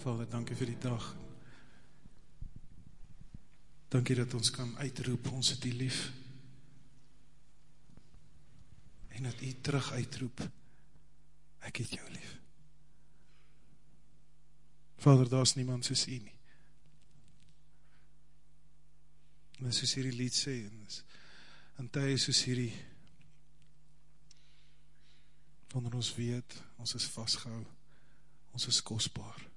Vader, dankie vir die dag. Dankie dat ons kan uitroep, ons het die lief. En dat u terug uitroep, ek het jou lief. Vader, daar is niemand soos u nie. En soos hierdie lied sê, en is, en ty is soos hierdie, wanneer ons weet, ons is vastgehou, ons is kostbaar,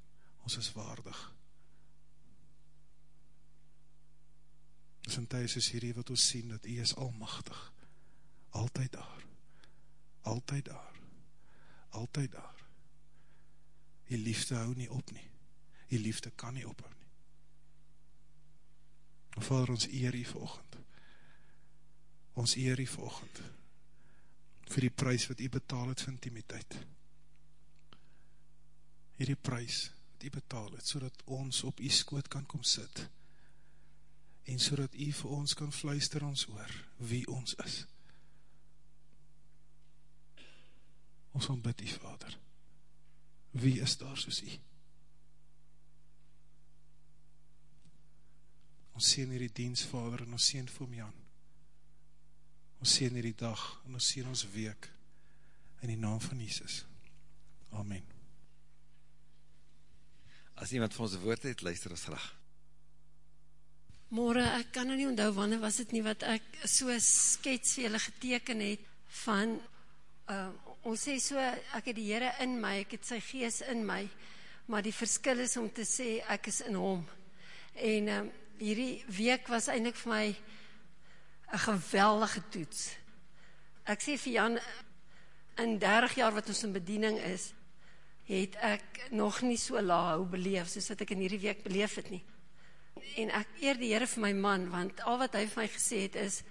ons is waardig. Dis in tyd soos hierdie wat ons sien, dat hy is almachtig, altyd daar, altyd daar, altyd daar. Die liefde hou nie op nie, die liefde kan nie ophou nie. Vader, ons eer hier volgend, ons eer hier volgend, vir die prijs wat hy betaal het vir intimiteit. Hierdie prijs wat hy betaal het, so ons op hy skoot kan kom sit, en so dat hy vir ons kan fluister ons oor wie ons is. Ons ontbid hy, Vader. Wie is daar soos hy? Ons sien hierdie diens, Vader, en ons sien vir my aan. Ons sien hierdie dag en ons sien ons week in die naam van Jesus. Amen. As iemand vir ons woord het, luister ons graag. Morgen, ek kan nou nie onthou, wanneer was het nie wat ek so skets vir julle geteken het van, uh, ons sê so, ek het die Heere in my, ek het sy gees in my, maar die verskil is om te sê, ek is in hom. En um, hierdie week was eindelijk vir my, een geweldige toets. Ek sê vir Jan, in 30 jaar wat ons in bediening is, het ek nog nie so laag beleef, soos wat ek in hierdie week beleef het nie. En ek eer die Heere vir my man, want al wat hy vir my gesê het is,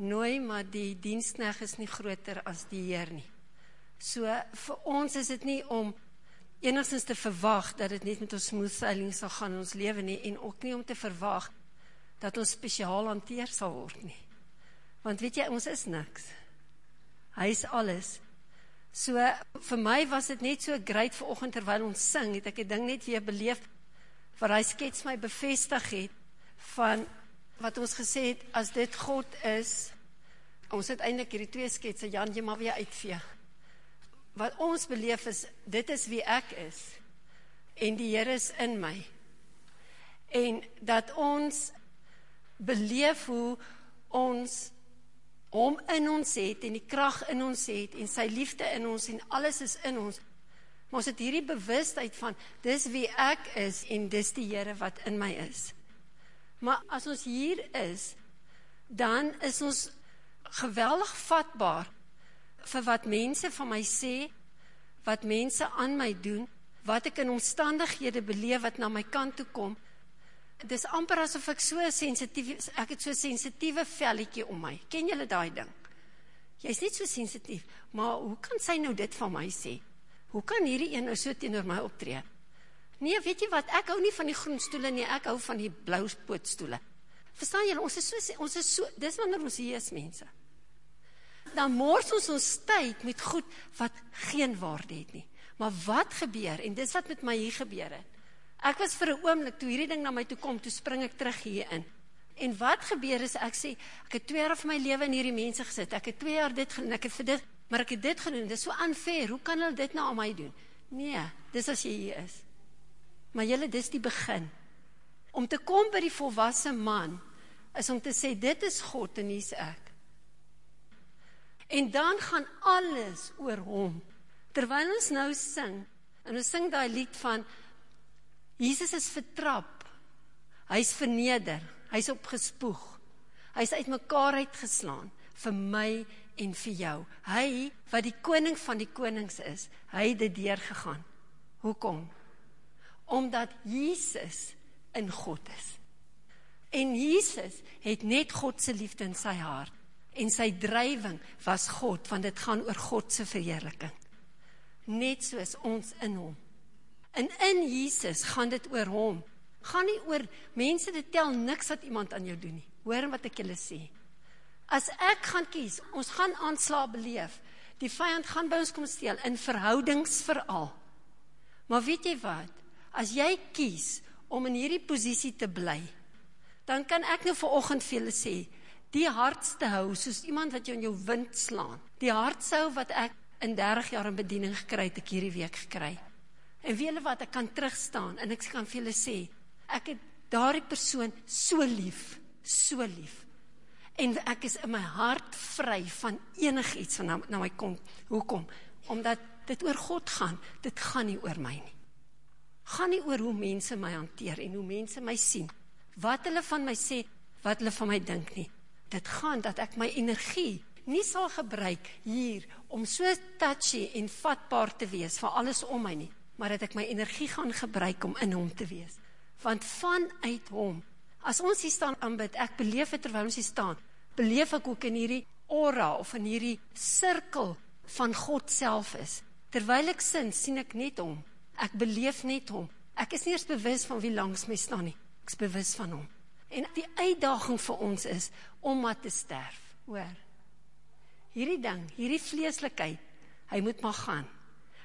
nooi, maar die dienstneg is nie groter as die Heer nie. So, vir ons is het nie om enigszins te verwacht, dat het niet met ons smooth sailing sal gaan in ons leven nie, en ook nie om te verwacht, dat ons speciaal hanteer sal word nie. Want weet jy, ons is niks. Hy is alles. So, vir my was het net so great vir oogend terwijl ons sing, het ek die ding net weer beleef, waar hy skets my bevestig het, van wat ons gesê het, as dit God is, ons het eindelijk hierdie twee skets, Jan, jy maar weer uitveeg. Wat ons beleef is, dit is wie ek is, en die Heer is in my. En dat ons beleef hoe ons hom in ons het en die kracht in ons het en sy liefde in ons en alles is in ons. Maar ons het hierdie bewustheid van, dis wie ek is en dis die Heere wat in my is. Maar as ons hier is, dan is ons geweldig vatbaar vir wat mense van my sê, wat mense aan my doen, wat ek in omstandighede beleef wat na my kant toe kom, het is amper asof ek so sensitief, ek het so sensitieve velliekie om my. Ken julle daai ding? Jy is niet so sensitief, maar hoe kan sy nou dit van my sê? Hoe kan hierdie een nou so teenoor my optree? Nee, weet jy wat, ek hou nie van die groen stoele nie, ek hou van die blauw pootstoele. Verstaan julle, ons is so, ons is so, dis wanneer ons hier is, mense. Dan moors ons ons tyd met goed wat geen waarde het nie. Maar wat gebeur, en dis wat met my hier gebeur het, Ek was vir 'n oomblik toe hierdie ding na my toe kom, toe spring ek terug hier in. En wat gebeur is ek sê, ek het 2 jaar van my lewe in hierdie mense gesit. Ek het 2 jaar dit gedoen, ek het vir dit, maar ek het dit gedoen. Dit is so unfair. Hoe kan hulle dit nou aan my doen? Nee, dis as jy hier is. Maar julle dis die begin. Om te kom by die volwasse man is om te sê dit is God en hier's ek. En dan gaan alles oor hom. Terwyl ons nou sing, en ons sing daai lied van Jesus is vertrap, hy is verneder, hy is opgespoeg, hy is uit mekaar uitgeslaan, vir my en vir jou. Hy, wat die koning van die konings is, hy het dit deurgegaan. Hoekom? Omdat Jesus in God is. En Jesus het net Godse liefde in sy hart, en sy drijving was God, want dit gaan oor Godse verheerliking. Net soos ons in hom. En in Jesus gaan dit oor hom. Gaan nie oor mense dit tel niks wat iemand aan jou doen nie. Hoor wat ek julle sê. As ek gaan kies, ons gaan aansla beleef. Die vyand gaan by ons kom steel in verhoudings veral. Maar weet jy wat? as jy kies om in hierdie posisie te bly, dan kan ek nou vanoggend vir julle sê, die hardste hou, soos iemand wat jou in jou wind slaan, die hardste hou wat ek in 30 jaar in bediening gekry het, ek hierdie week gekry. En weet julle wat, ek kan terugstaan, en ek kan vir julle sê, ek het daardie persoon so lief, so lief, en ek is in my hart vry van enig iets van na, na my kom, hoekom? Omdat dit oor God gaan, dit gaan nie oor my nie. Gaan nie oor hoe mense my hanteer, en hoe mense my sien, wat hulle van my sê, wat hulle van my dink nie. Dit gaan dat ek my energie nie sal gebruik hier om so touchy en vatbaar te wees vir alles om my nie, maar dat ek my energie gaan gebruik om in hom te wees. Want vanuit hom, as ons hier staan aanbid, ek beleef het terwyl ons hier staan, beleef ek ook in hierdie aura of in hierdie sirkel van God self is. Terwyl ek sin, sien ek net hom. Ek beleef net hom. Ek is nie eens bewus van wie langs my staan nie. Ek is bewus van hom. En die uitdaging vir ons is om maar te sterf, hoor. Hierdie ding, hierdie vleeslikheid, hy moet maar gaan.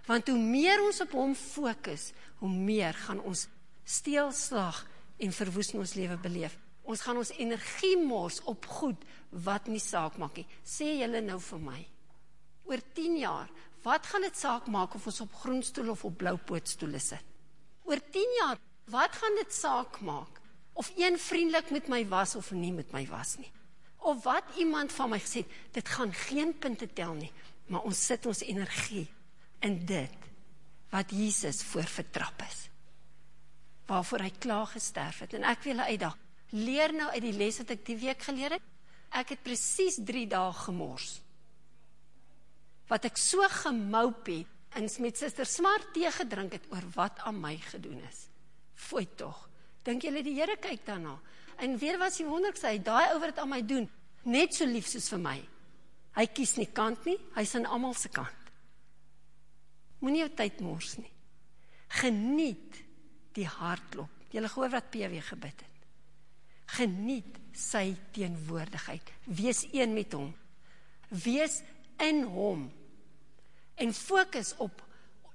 Want hoe meer ons op hom fokus, hoe meer gaan ons steelslag en verwoes in ons lewe beleef. Ons gaan ons energie mors op goed wat nie saak maak nie. Sê julle nou vir my. Oor 10 jaar, wat gaan dit saak maak of ons op groenstoel of op bloupootstoele sit? Oor 10 jaar, wat gaan dit saak maak of een vriendelik met my was of nie met my was nie? Of wat iemand van my gesê, dit gaan geen punte tel nie, maar ons sit ons energie in dit wat Jesus voor vertrap is. Waarvoor hy klaar gesterf het en ek wil uitdag leer nou uit die les wat ek die week geleer het. Ek het presies 3 dae gemors. Wat ek so gemoup het en met suster Smart tee gedrink het oor wat aan my gedoen is. Fooi tog. Dink julle die Here kyk daarna? En weer was die wonderlikste, hy daai ou wat dit aan my doen, net so lief soos vir my. Hy kies nie kant nie, hy's aan almal se kant. Moenie jou tyd mors nie. Geniet die hartklop. Julle gehoor wat PW gebid het geniet sy teenwoordigheid. Wees een met hom. Wees in hom. En fokus op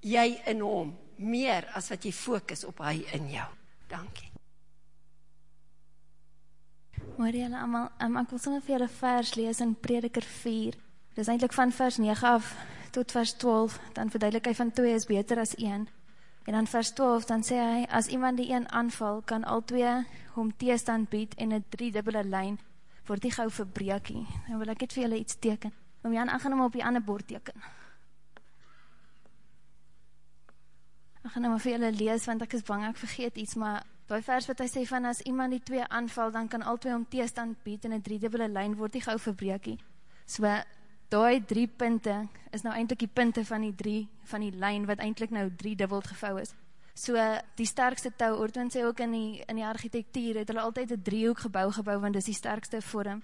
jy in hom meer as wat jy fokus op hy in jou. Dankie. Môre julle almal, um, ek wil sommer vir julle vers lees in Prediker 4. Dis eintlik van vers 9 af tot vers 12, dan verduidelik hy van 2 is beter as 1. En dan vers 12, dan sê hy, as iemand die een aanval, kan al twee hom teestand bied en een driedubbele lijn word die gauw verbreekie. Nou wil ek het vir julle iets teken. Om Jan, ek gaan hom op die ander bord teken. Ek gaan hom vir julle lees, want ek is bang, ek vergeet iets, maar die vers wat hy sê van, as iemand die twee aanval, dan kan al twee hom teestand bied en een driedubbele lijn word die gauw verbreekie. So, daai drie punte is nou eintlik die punte van die drie van die lyn wat eintlik nou drie dubbel gevou is. So die sterkste tou, Ortwin sê ook in die in die argitektuur het hulle altyd 'n driehoek gebou gebou want dis die sterkste vorm.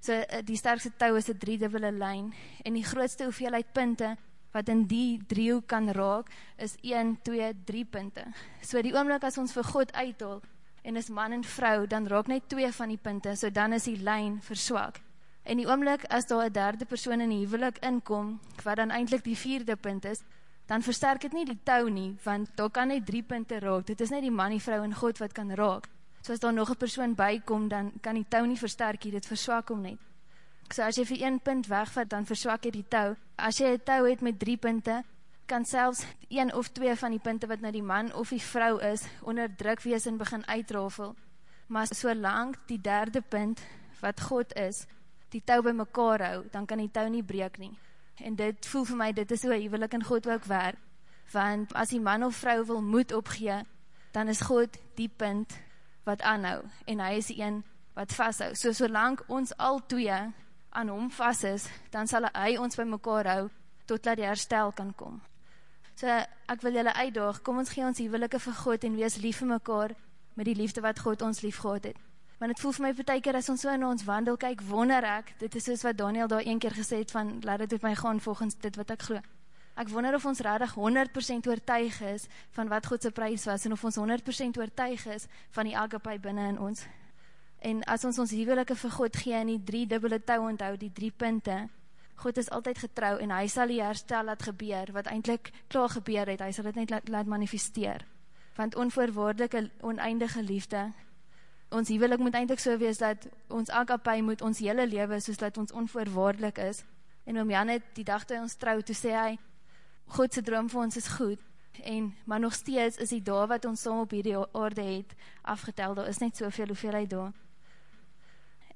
So eh, die sterkste tou is 'n drie dubbele lyn en die grootste hoeveelheid punte wat in die driehoek kan raak is 1 2 3 punte. So die oomblik as ons vir God uithaal en is man en vrou, dan raak net twee van die punte, so dan is die lyn verswak. En die oomlik, as daar een derde persoon in die huwelik inkom, wat dan eindelijk die vierde punt is, dan versterk het nie die touw nie, want daar kan net drie punte raak. Dit is net die man, die vrou en God wat kan raak. So as daar nog een persoon bykom, dan kan die touw nie versterk, dit verswak om net. So as jy vir een punt wegvat, dan verswak jy die touw. As jy een touw het met drie punte, kan selfs een of twee van die punte wat nou die man of die vrou is, onder druk wees en begin uitrafel. Maar solang die derde punt, wat God is, die touw by mekaar hou, dan kan die touw nie breek nie. En dit voel vir my, dit is hoe ek in God ook werk, want as die man of vrou wil moed opgee, dan is God die punt wat aanhou, en hy is die een wat vasthou. So solang ons al twee aan hom vast is, dan sal hy ons by mekaar hou, tot dat die herstel kan kom. So ek wil julle uitdaag, kom ons gee ons die willike vir God, en wees lief vir mekaar, met die liefde wat God ons lief gehad het want het voel vir my per keer as ons so in ons wandel kyk, wonder ek, dit is soos wat Daniel daar een keer gesê het van, laat dit met my gaan volgens dit wat ek glo. Ek wonder of ons radig 100% oortuig is van wat Godse prijs was, en of ons 100% oortuig is van die agapai binnen in ons. En as ons ons huwelike vir God gee en die drie dubbele touw onthou, die drie punte, God is altyd getrouw en hy sal die herstel laat gebeur, wat eindelijk klaar gebeur het, hy sal dit net laat, laat manifesteer. want onvoorwaardelike, oneindige liefde, ons huwelik moet eindelijk so wees, dat ons agapie moet ons hele lewe, soos dat ons onvoorwaardelik is, en om Jan het die dag toe ons trouw, toe sê hy, Godse droom vir ons is goed, en, maar nog steeds is die dag wat ons saam op hierdie aarde het, afgetel, daar is net soveel hoeveelheid daar.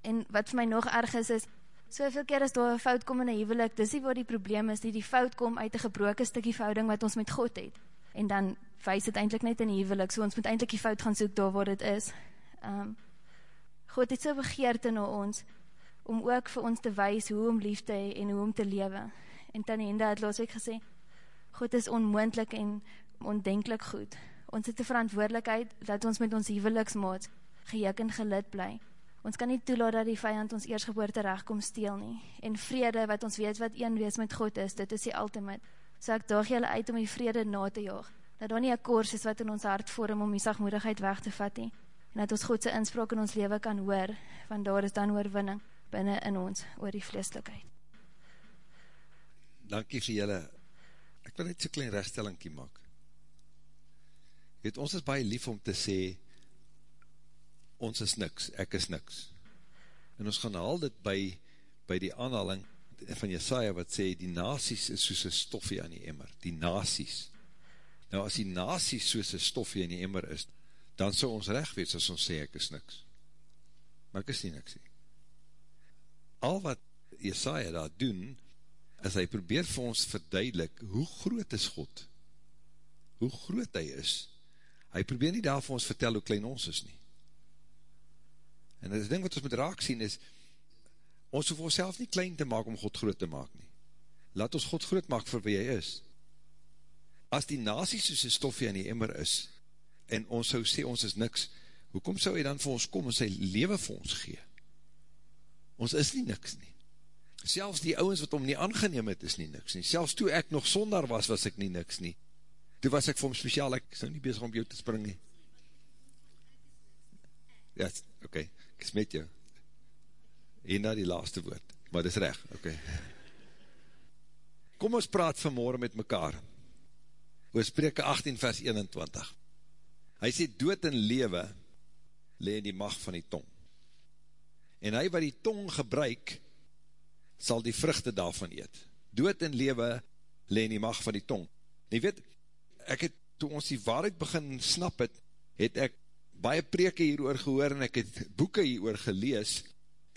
En wat vir my nog erg is, is, soveel keer as daar een fout kom in een huwelik, dis nie waar die probleem is, die die fout kom uit een gebroken stukkie vouding wat ons met God het. En dan wees het eindelijk net in die huwelik, so ons moet eindelijk die fout gaan soek daar waar het is. Um, God het so begeerd in ons, om ook vir ons te wees hoe om lief te hee en hoe om te lewe. En Tanienda het laas ook gesê, God is onmoendlik en ondenklik goed. Ons het die verantwoordelikheid dat ons met ons huweliksmaat gejek en gelid bly. Ons kan nie toelaat dat die vijand ons eersgeboorte recht kom steel nie. En vrede, wat ons weet wat een wees met God is, dit is die ultimate. So ek daag jylle uit om die vrede na te jaag. Dat daar nie een koers is wat in ons hart vorm om die sagmoedigheid weg te vat nie. En dat ons Godse inspraak in ons leven kan hoor, want daar is dan oorwinning binnen in ons oor die vleeslikheid. Dankie vir jylle ek wil net so klein rechtstellingkie maak. Weet, ons is baie lief om te sê, ons is niks, ek is niks. En ons gaan haal dit by, by die aanhaling van Jesaja wat sê, die nasies is soos een stofje aan die emmer, die nasies. Nou as die nasies soos een stofje aan die emmer is, dan sal ons recht wees as ons sê, ek is niks. Maar ek is nie niks nie. Al wat Jesaja daar doen, is hy probeer vir ons verduidelik, hoe groot is God? Hoe groot hy is? Hy probeer nie daar vir ons vertel hoe klein ons is nie. En die ding wat ons moet raak sien is, ons hoef ons nie klein te maak om God groot te maak nie. Laat ons God groot maak vir wie hy is. As die nasie soos een stofje in die emmer is, en ons sou sê ons is niks, hoekom sou hy dan vir ons kom en sy leven vir ons gee? Ons is nie niks nie selfs die ouwens wat om nie aangeneem het, is nie niks nie. Selfs toe ek nog sonder was, was ek nie niks nie. Toe was ek vir hom speciaal, ek is nou nie bezig om jou te spring nie. Ja, oké, okay, ek is met jou. En na die laaste woord, maar dit is recht, oké. Okay. Kom ons praat vanmorgen met mekaar. Oor spreke 18 vers 21. Hy sê, dood en lewe, le in die macht van die tong. En hy wat die tong gebruik, sal die vruchte daarvan eet. Dood en lewe le in die mag van die tong. Nie weet, ek het, toe ons die waarheid begin snap het, het ek baie preke hieroor gehoor en ek het boeken hieroor gelees,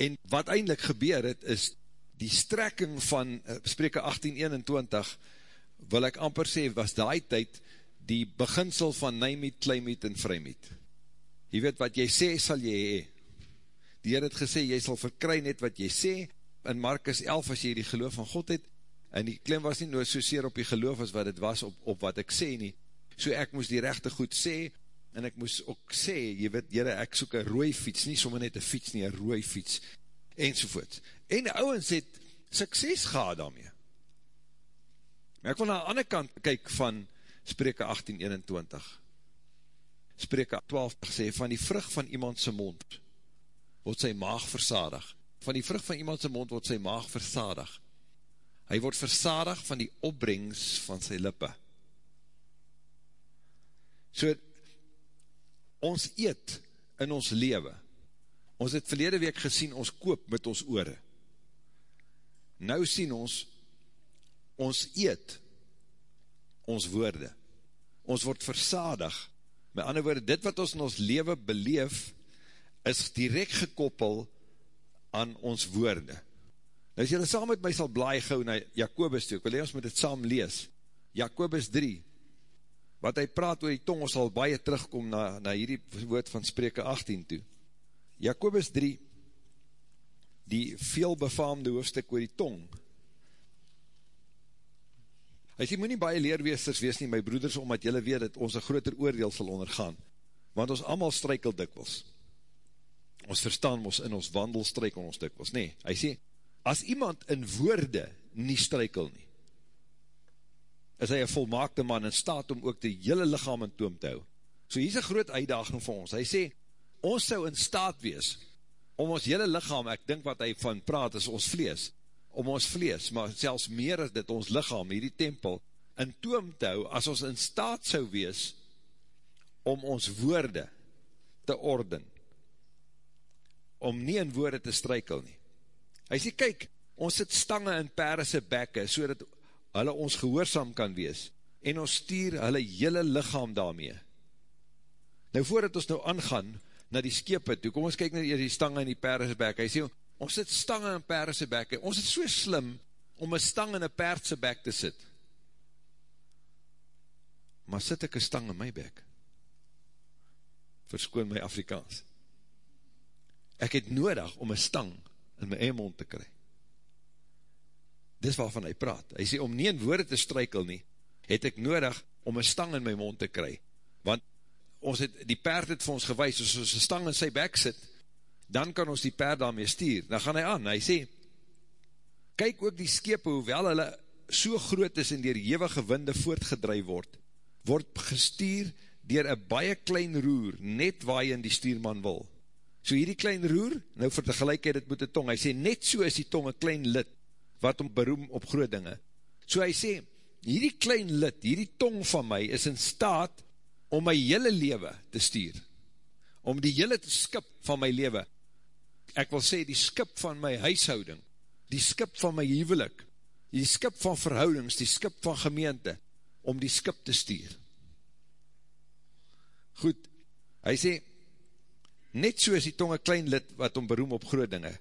en wat eindelijk gebeur het, is die strekking van uh, spreke 1821, wil ek amper sê, was die tyd die beginsel van nijmiet, kleimiet en vrymiet. Jy weet, wat jy sê, sal jy hee. Die Heer het gesê, jy sal verkry net wat jy sê, in Markus 11, as jy die geloof van God het, en die klim was nie nou so seer op die geloof as wat het was op, op wat ek sê nie, so ek moes die rechte goed sê, en ek moes ook sê, jy weet, jyre, ek soek een rooi fiets, nie sommer net een fiets nie, een rooi fiets, enzovoort. En die ouwens het sukses gehad daarmee. Maar ek wil na die ander kant kyk van spreke 1821. Spreke 12 sê, van die vrug van iemand sy mond, word sy maag versadig, van die vrug van iemand sy mond word sy maag versadig. Hy word versadig van die opbrengs van sy lippe. So, ons eet in ons lewe. Ons het verlede week gesien, ons koop met ons oore. Nou sien ons, ons eet ons woorde. Ons word versadig. Met ander woorde, dit wat ons in ons lewe beleef, is direct gekoppel aan ons woorde. Nou as jylle saam met my sal blaai gauw na Jacobus toe, ek wil ons met dit saam lees, Jacobus 3, wat hy praat oor die tong, ons sal baie terugkom na, na hierdie woord van spreke 18 toe. Jacobus 3, die veelbefaamde hoofdstuk oor die tong, hy sê, moet nie baie leerweesters wees nie, my broeders, omdat jylle weet dat ons een groter oordeel sal ondergaan, want ons allemaal strykel dikwels, ons verstaan ons in ons wandel strykel ons dikwels, nee, hy sê, as iemand in woorde nie strykel nie, is hy een volmaakte man in staat om ook die hele lichaam in toom te hou. So hier is een groot uitdaging vir ons. Hy sê, ons sou in staat wees, om ons hele lichaam, ek dink wat hy van praat, is ons vlees, om ons vlees, maar selfs meer as dit ons lichaam, hierdie tempel, in toom te hou, as ons in staat sou wees, om ons woorde te orden, om nie in woorde te strykel nie. Hy sê, kyk, ons sit stange in perse bekke, so dat hulle ons gehoorzaam kan wees, en ons stuur hulle hele lichaam daarmee. Nou voordat ons nou aangaan, na die skepe toe, kom ons kyk na die stange in die perse bekke, hy sê, ons sit stange in perse bekke, ons is so slim, om een stang in een perse bek te sit, maar sit ek een stang in my bek? Verskoon my Afrikaans. Ek het nodig om een stang in my eie mond te kry. Dis waarvan hy praat. Hy sê, om nie in woorde te strykel nie, het ek nodig om een stang in my mond te kry. Want ons het, die perd het vir ons gewys, as ons een stang in sy bek sit, dan kan ons die perd daarmee stuur. Dan gaan hy aan, hy sê, kyk ook die skepe, hoewel hulle so groot is en dier hewige winde voortgedreid word, word gestuur dier een baie klein roer, net waar jy in die stuurman wil. So hierdie klein roer, nou vir die gelijkheid het moet die tong, hy sê net so is die tong een klein lid, wat om beroem op groot dinge. So hy sê, hierdie klein lid, hierdie tong van my, is in staat om my hele lewe te stuur. Om die hele skip van my lewe, ek wil sê die skip van my huishouding, die skip van my huwelik, die skip van verhoudings, die skip van gemeente, om die skip te stuur. Goed, hy sê, net so is die tong een klein lid wat om beroem op groot dinge.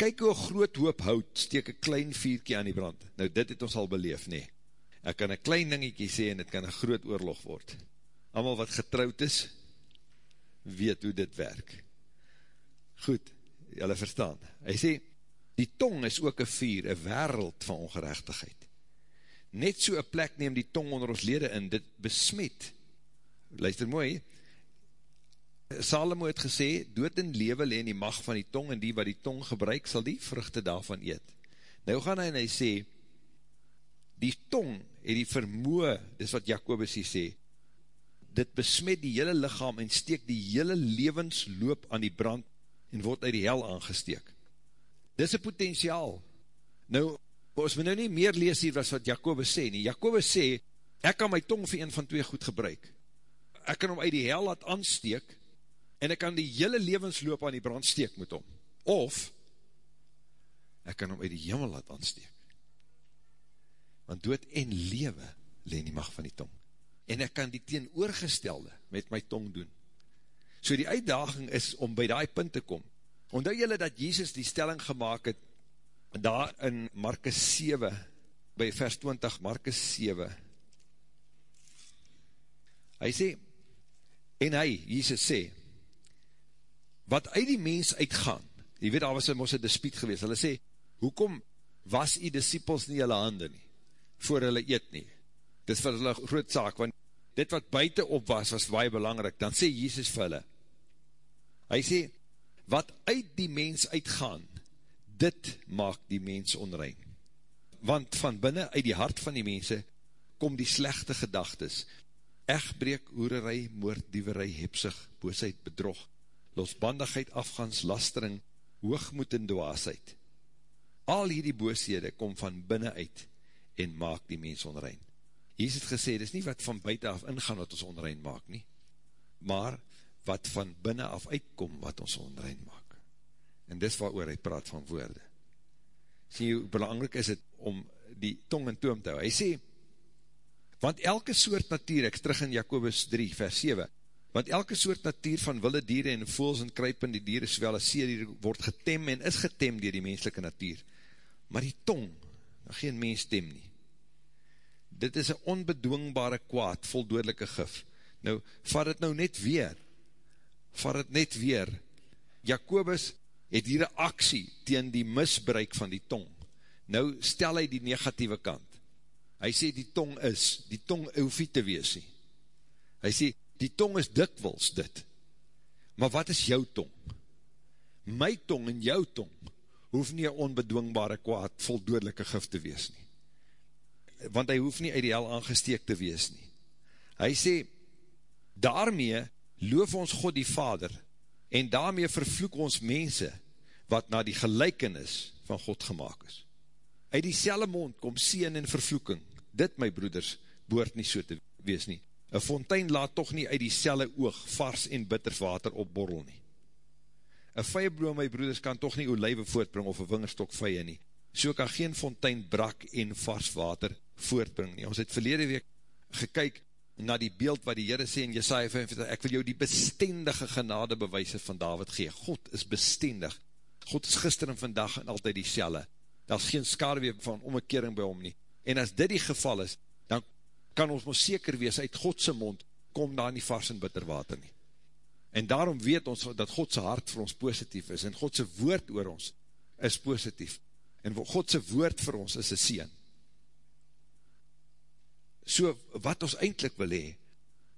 Kyk hoe groot hoop hout, steek een klein vierkie aan die brand. Nou dit het ons al beleef, nee. Ek kan een klein dingetje sê en het kan een groot oorlog word. Amal wat getrouwd is, weet hoe dit werk. Goed, jylle verstaan. Hy sê, die tong is ook een vier, een wereld van ongerechtigheid net so een plek neem die tong onder ons lede in, dit besmet. Luister mooi, Salomo het gesê, dood en lewe leen die mag van die tong, en die wat die tong gebruik, sal die vruchte daarvan eet. Nou gaan hy en hy sê, die tong het die vermoe, dis wat Jacobus hier sê, dit besmet die hele lichaam en steek die hele levensloop aan die brand en word uit die hel aangesteek. Dis een potentiaal. Nou, ons moet nou nie meer lees hier wat Jacobus sê nie. Jacobus sê, ek kan my tong vir een van twee goed gebruik. Ek kan hom uit die hel laat aansteek, en ek kan die hele levensloop aan die brand steek met hom. Of, ek kan hom uit die hemel laat aansteek. Want dood en lewe leen die mag van die tong. En ek kan die teenoorgestelde met my tong doen. So die uitdaging is om by die punt te kom. Ondou jylle dat Jesus die stelling gemaakt het, daar in Markus 7, by vers 20, Markus 7, hy sê, en hy, Jesus sê, wat uit die mens uitgaan, jy weet, daar was een dispiet geweest, hulle sê, hoekom was die disciples nie hulle handen nie, voor hulle eet nie, dit is vir hulle groot zaak, want dit wat buiten op was, was baie belangrijk, dan sê Jesus vir hulle, hy sê, wat uit die mens uitgaan, dit maak die mens onrein. Want van binnen uit die hart van die mense kom die slechte gedagtes, echtbreek, hoererij, moord, dieverij, hepsig, boosheid, bedrog, losbandigheid, afgans, lastering, hoogmoed en dwaasheid. Al hierdie booshede kom van binnen uit en maak die mens onrein. Hier het gesê, dit is nie wat van buiten af ingaan wat ons onrein maak nie, maar wat van binnen af uitkom wat ons onrein maak. En dis waar oor hy praat van woorde. Sien jy, belangrijk is het om die tong in toom te hou. Hy sê, want elke soort natuur, ek terug in Jacobus 3 vers 7, want elke soort natuur van wilde dieren en voels en kruipende dieren, sowel as seer, word getem en is getem dier die menselike natuur. Maar die tong, nou geen mens tem nie. Dit is een onbedwingbare kwaad, voldoodelike gif. Nou, vat het nou net weer, vat het net weer, Jacobus het hier een aksie tegen die misbruik van die tong. Nou stel hy die negatieve kant. Hy sê die tong is, die tong hoef nie te wees nie. Hy sê, die tong is dikwils dit. Maar wat is jou tong? My tong en jou tong hoef nie een onbedwingbare kwaad voldoodelike gif te wees nie. Want hy hoef nie uit die hel aangesteek te wees nie. Hy sê, daarmee loof ons God die Vader, en daarmee vervloek ons mense, wat na die gelijkenis van God gemaakt is. Uit die selle mond kom sien en vervloeking, dit my broeders, boort nie so te wees nie. Een fontein laat toch nie uit die selle oog vars en bitters water opborrel nie. Een vijenbloem, my broeders, kan toch nie olijwe voortbring of een wingerstok vijen nie. So kan geen fontein brak en vars water voortbring nie. Ons het verlede week gekyk na die beeld wat die Heere sê in Jesaja 45, ek wil jou die bestendige genade bewijse van David gee. God is bestendig. God is gister en vandag en altyd die selle. Daar is geen skadeweer van omkering by hom nie. En as dit die geval is, dan kan ons ons seker wees, uit Godse mond, kom daar nie vars en bitter water nie. En daarom weet ons, dat Godse hart vir ons positief is, en Godse woord oor ons is positief. En Godse woord vir ons is een sien. So, wat ons eindelijk wil hee,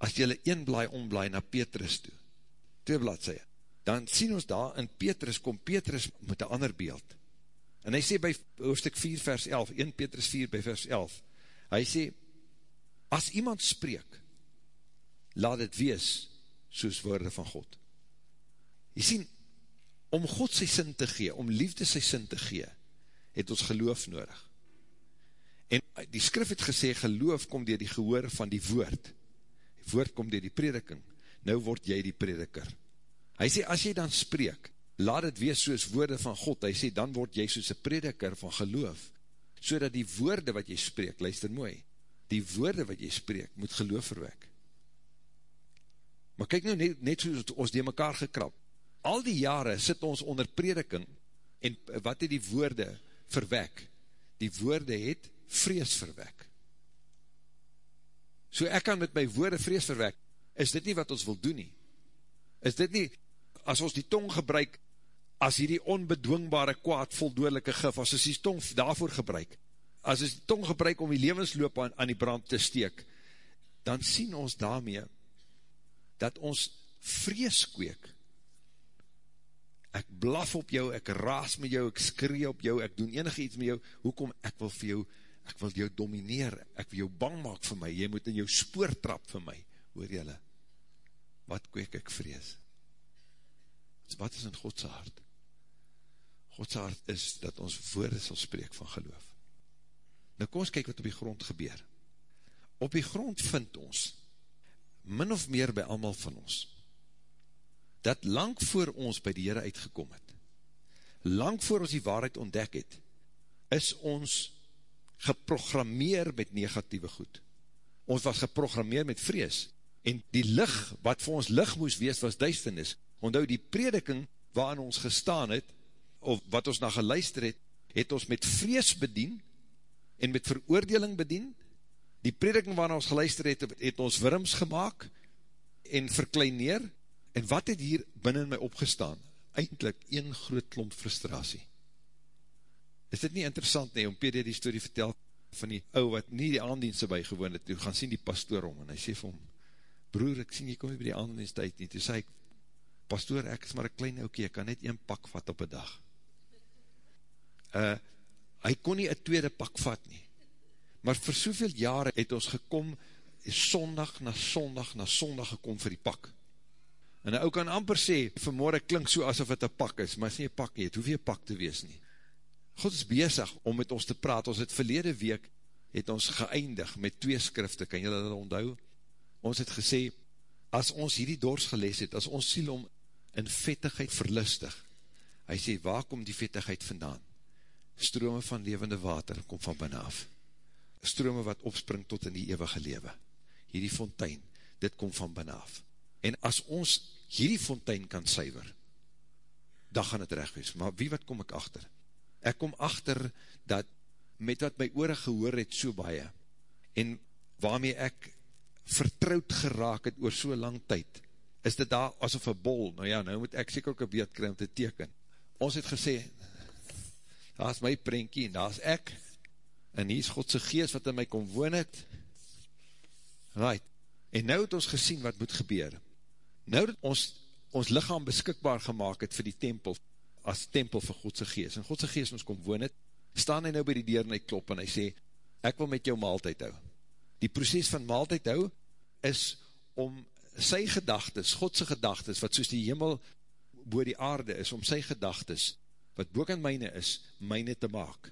as jylle een blaai omblaai na Petrus toe, twee bladzijde, dan sien ons daar, in Petrus kom Petrus met een ander beeld. En hy sê by hoofdstuk 4 vers 11, 1 Petrus 4 by vers 11, hy sê, as iemand spreek, laat het wees, soos woorde van God. Jy sien, om God sy sin te gee, om liefde sy sin te gee, het ons geloof nodig. En die skrif het gesê, geloof kom dier die gehoor van die woord. Die woord kom dier die prediking. Nou word jy die prediker. Hy sê, as jy dan spreek, laat het wees soos woorde van God. Hy sê, dan word jy soos een prediker van geloof. So die woorde wat jy spreek, luister mooi, die woorde wat jy spreek, moet geloof verwek. Maar kyk nou net, net soos ons die mekaar gekrap. Al die jare sit ons onder prediking, en wat het die woorde verwek? Die woorde het vrees verwek. So ek kan met my woorde vrees verwek, is dit nie wat ons wil doen nie? Is dit nie, as ons die tong gebruik, as hierdie onbedwingbare kwaad voldoelike gif, as ons die tong daarvoor gebruik, as ons die tong gebruik om die levensloop aan, aan die brand te steek, dan sien ons daarmee, dat ons vrees kweek, ek blaf op jou, ek raas met jou, ek skree op jou, ek doen enig iets met jou, hoekom ek wil vir jou ek wil jou domineer, ek wil jou bang maak vir my, jy moet in jou spoor trap vir my, hoor jylle, wat kweek ek vrees? Wat is in Godse hart? Godse hart is dat ons woorde sal spreek van geloof. Nou kom ons kyk wat op die grond gebeur. Op die grond vind ons, min of meer by allemaal van ons, dat lang voor ons by die Heere uitgekom het, lang voor ons die waarheid ontdek het, is ons geprogrammeer met negatieve goed. Ons was geprogrammeer met vrees. En die lig, wat vir ons lig moes wees, was duisternis. Ondou die prediking waarin ons gestaan het, of wat ons na geluister het, het ons met vrees bedien, en met veroordeling bedien. Die prediking waarin ons geluister het, het ons wurms gemaakt, en verkleineer. En wat het hier binnen my opgestaan? Eindelijk een groot klomp frustratie. Is dit nie interessant nie, om PD die story vertel van die ou wat nie die aandienste bijgewoon het, toe gaan sien die pastoor om, en hy sê vir hom, broer, ek sien jy kom nie by die aandienste uit nie, toe sê ek, pastoor, ek is maar een klein oukie, ek kan net een pak vat op een dag. Uh, hy kon nie een tweede pak vat nie, maar vir soveel jare het ons gekom, sondag na sondag na sondag gekom vir die pak. En ook kan amper sê, vanmorgen klink so asof het een pak is, maar is nie een pak nie, het hoef nie een pak te wees nie. God is bezig om met ons te praat, ons het verlede week, het ons geëindig met twee skrifte, kan julle dat onthou? Ons het gesê, as ons hierdie dors gelees het, as ons siel om in vettigheid verlustig, hy sê, waar kom die vettigheid vandaan? Strome van levende water kom van binnaf. Strome wat opspring tot in die eeuwige lewe. Hierdie fontein, dit kom van binnaf. En as ons hierdie fontein kan suiver, dan gaan het recht wees. Maar wie wat kom ek achter? ek kom achter dat met wat my oore gehoor het so baie, en waarmee ek vertrouwd geraak het oor so lang tyd, is dit daar asof een bol, nou ja, nou moet ek seker ook een beeld kry om te teken. Ons het gesê, daar is my prentjie, en daar is ek, en hier is Godse geest wat in my kom woon het, right, en nou het ons gesien wat moet gebeur, nou het ons ons lichaam beskikbaar gemaakt het vir die tempel, as tempel vir Godse geest, en Godse geest ons kom woon het, staan hy nou by die deur en hy klop en hy sê, ek wil met jou maaltijd hou. Die proces van maaltijd hou, is om sy gedagtes, Godse gedagtes, wat soos die hemel boor die aarde is, om sy gedagtes, wat boek aan myne is, myne te maak,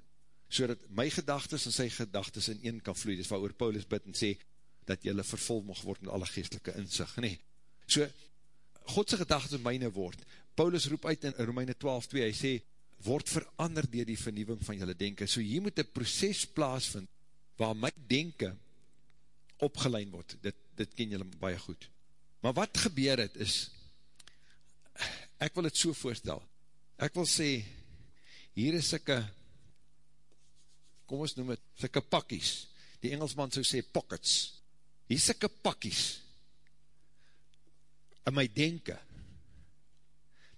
so dat my gedagtes en sy gedagtes in een kan vloei, dis waar oor Paulus bid en sê, dat jylle vervol mag word met alle geestelike inzicht, nee. So, Godse gedachte in myne word, Paulus roep uit in Romeine 12:2, hy sê, word verander dier die vernieuwing van jylle denken, so hier moet een proces plaasvind, waar my denken opgelein word, dit, dit ken jylle baie goed. Maar wat gebeur het is, ek wil het so voorstel, ek wil sê, hier is sikke, kom ons noem het, sikke pakkies, die Engelsman so sê pockets, hier is sikke pakkies, in my denken,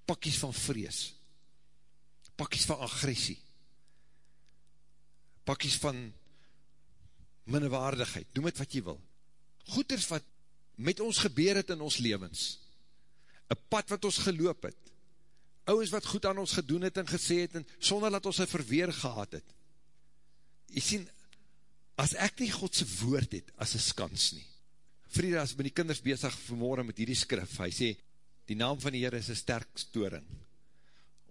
pakkies van vrees, pakkies van agressie, pakkies van minnewaardigheid, noem het wat jy wil, goeders wat met ons gebeur het in ons levens, een pad wat ons geloop het, ouwens wat goed aan ons gedoen het en gesê het, en sonder dat ons een verweer gehad het. Jy sien, as ek nie Godse woord het, as een skans nie, Vrienden, as my die kinders bezig vanmorgen met hierdie skrif, hy sê, die naam van die Heer is een sterk storing,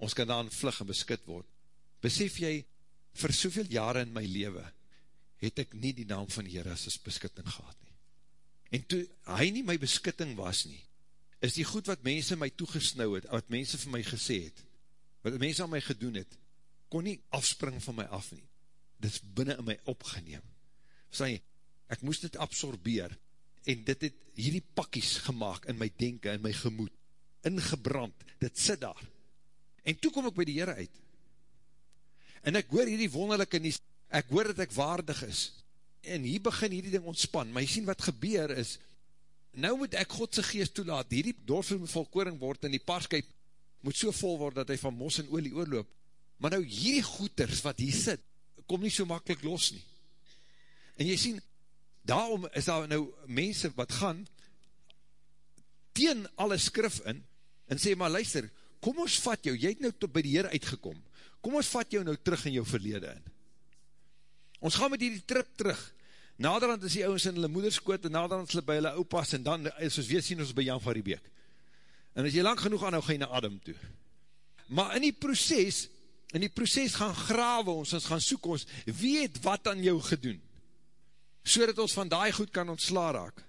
ons kan daar vlug en beskit word, besef jy, vir soveel jare in my leven, het ek nie die naam van die Heer as beskitting gehad nie. En toe hy nie my beskitting was nie, is die goed wat mense my toegesnauw het, wat mense vir my gesê het, wat mense aan my gedoen het, kon nie afspring van my af nie. Dit is binnen in my opgeneem. Jy, ek moest dit absorbeer, en dit het hierdie pakkies gemaakt in my denken, in my gemoed, ingebrand, dit sit daar. En toe kom ek by die Heere uit. En ek hoor hierdie wonderlijke nie, ek hoor dat ek waardig is, en hier begin hierdie ding ontspan, maar jy sien wat gebeur is, nou moet ek Godse geest toelaat, hierdie dorfel moet volkoring word, en die paarskuip moet so vol word, dat hy van mos en olie oorloop, maar nou hierdie goeders wat hier sit, kom nie so makkelijk los nie. En jy sien, daarom is daar nou mense wat gaan, teen alle skrif in, en sê, maar luister, kom ons vat jou, jy het nou tot by die Heer uitgekom, kom ons vat jou nou terug in jou verlede in. Ons gaan met die trip terug, naderhand is die ouwens in hulle moederskoot, en naderhand is hulle by hulle oupas, en dan, soos weet sien ons by Jan van Riebeek. En as jy lang genoeg aan, nou ga jy na Adam toe. Maar in die proces, in die proces gaan grawe ons, ons gaan soek ons, wie het wat aan jou gedoen? So dat ons van die goed kan ontsla raak.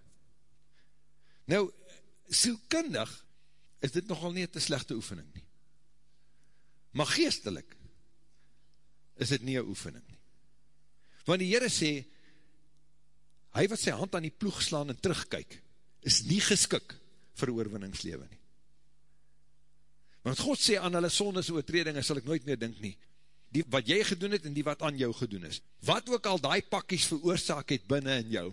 Nou, sielkundig, is dit nogal nie te slechte oefening nie. Maar geestelik, is dit nie een oefening nie. Want die Heere sê, hy wat sy hand aan die ploeg slaan en terugkyk, is nie geskik vir oorwinningslewe nie. Want God sê aan hulle sondes oortredinge sal ek nooit meer dink nie. Die wat jy gedoen het en die wat aan jou gedoen is. Wat ook al die pakkies veroorzaak het binnen in jou.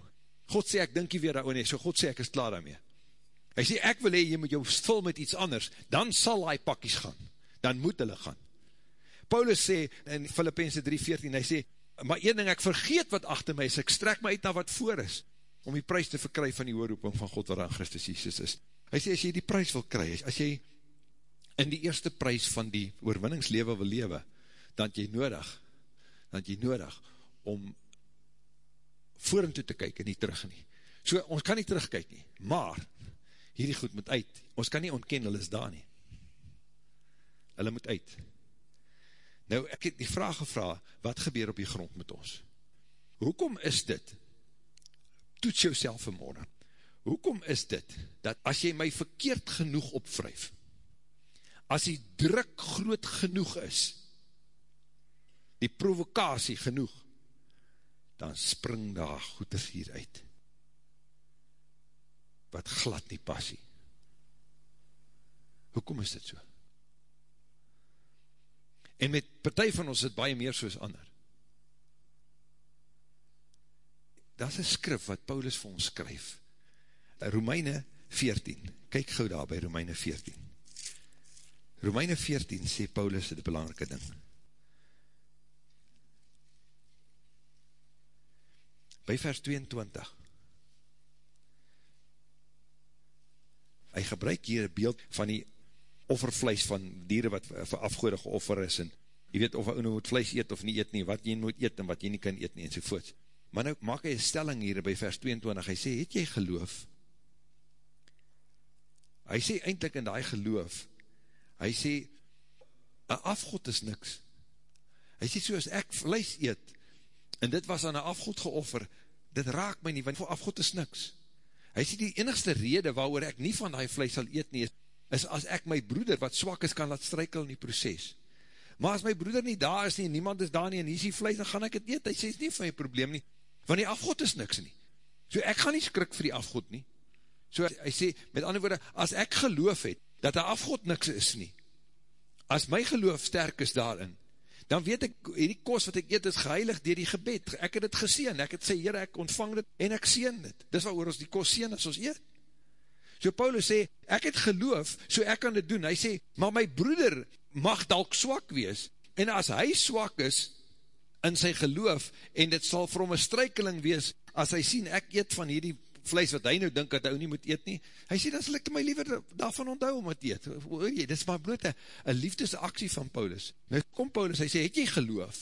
God sê ek dink jy weer daar nie, so God sê ek is klaar daarmee. Hy sê ek wil hee, jy moet jou vul met iets anders, dan sal die pakkies gaan. Dan moet hulle gaan. Paulus sê in Filippense 3.14, hy sê, maar een ding, ek vergeet wat achter my is, ek strek my uit na wat voor is, om die prijs te verkry van die oorroeping van God waar aan Christus Jesus is. Hy sê, as jy die prijs wil kry, as jy in die eerste prijs van die oorwinningslewe wil lewe, dan jy nodig, dan jy nodig, om voor en toe te kyk en nie terug nie. So, ons kan nie terugkyk nie, maar, hierdie goed moet uit, ons kan nie ontken, hulle is daar nie. Hulle moet uit. Nou, ek het die vraag gevra, wat gebeur op die grond met ons? Hoekom is dit, toets jou self vanmorgen, hoekom is dit, dat as jy my verkeerd genoeg opvryf, as die druk groot genoeg is, die provokatie genoeg, dan spring daar goeders hier uit, wat glad nie passie. Hoekom is dit so? En met partij van ons is baie meer soos ander. Dat is een skrif wat Paulus vir ons skryf. Romeine 14. Kyk gauw daar by Romeine 14. Romeine 14 sê Paulus die belangrike ding. By vers 22. Hy gebruik hier een beeld van die offervlees van dieren wat vir afgoede geoffer is, en jy weet of nou moet vlees eet of nie eet nie, wat jy moet eet en wat jy nie kan eet nie, enzovoorts. Maar nou maak hy een stelling hier by vers 22, hy sê, het jy geloof? Hy sê eindelijk in die geloof, hy sê, een afgod is niks. Hy sê, soos ek vlees eet, en dit was aan een afgod geoffer, dit raak my nie, want voor afgod is niks. Hy sê die enigste rede waarover ek nie van die vlees sal eet nie, is as ek my broeder wat zwak is kan laat strykel in die proces. Maar as my broeder nie daar is nie, en niemand is daar nie, en hier is die vlees, dan gaan ek het eet. Hy sê, is nie van my probleem nie, want die afgod is niks nie. So ek gaan nie skrik vir die afgod nie. So hy sê, met ander woorde, as ek geloof het, dat die afgod niks is nie, as my geloof sterk is daarin, dan weet ek, die kos wat ek eet is geheilig dier die gebed, ek het het geseen, ek het sê, Heere, ek ontvang dit, en ek seen dit, dis wat oor ons die kos seen as ons eet. So Paulus sê, ek het geloof, so ek kan dit doen, hy sê, maar my broeder mag dalk swak wees, en as hy swak is, in sy geloof, en dit sal vir hom een struikeling wees, as hy sien, ek eet van hierdie vlees wat hy nou dink dat hy nie moet eet nie, hy sê, dan sal ek my liever daarvan onthou om het eet. Hoor jy, dit is maar bloot een liefdesaksie van Paulus. Nou kom Paulus, hy sê, het jy geloof?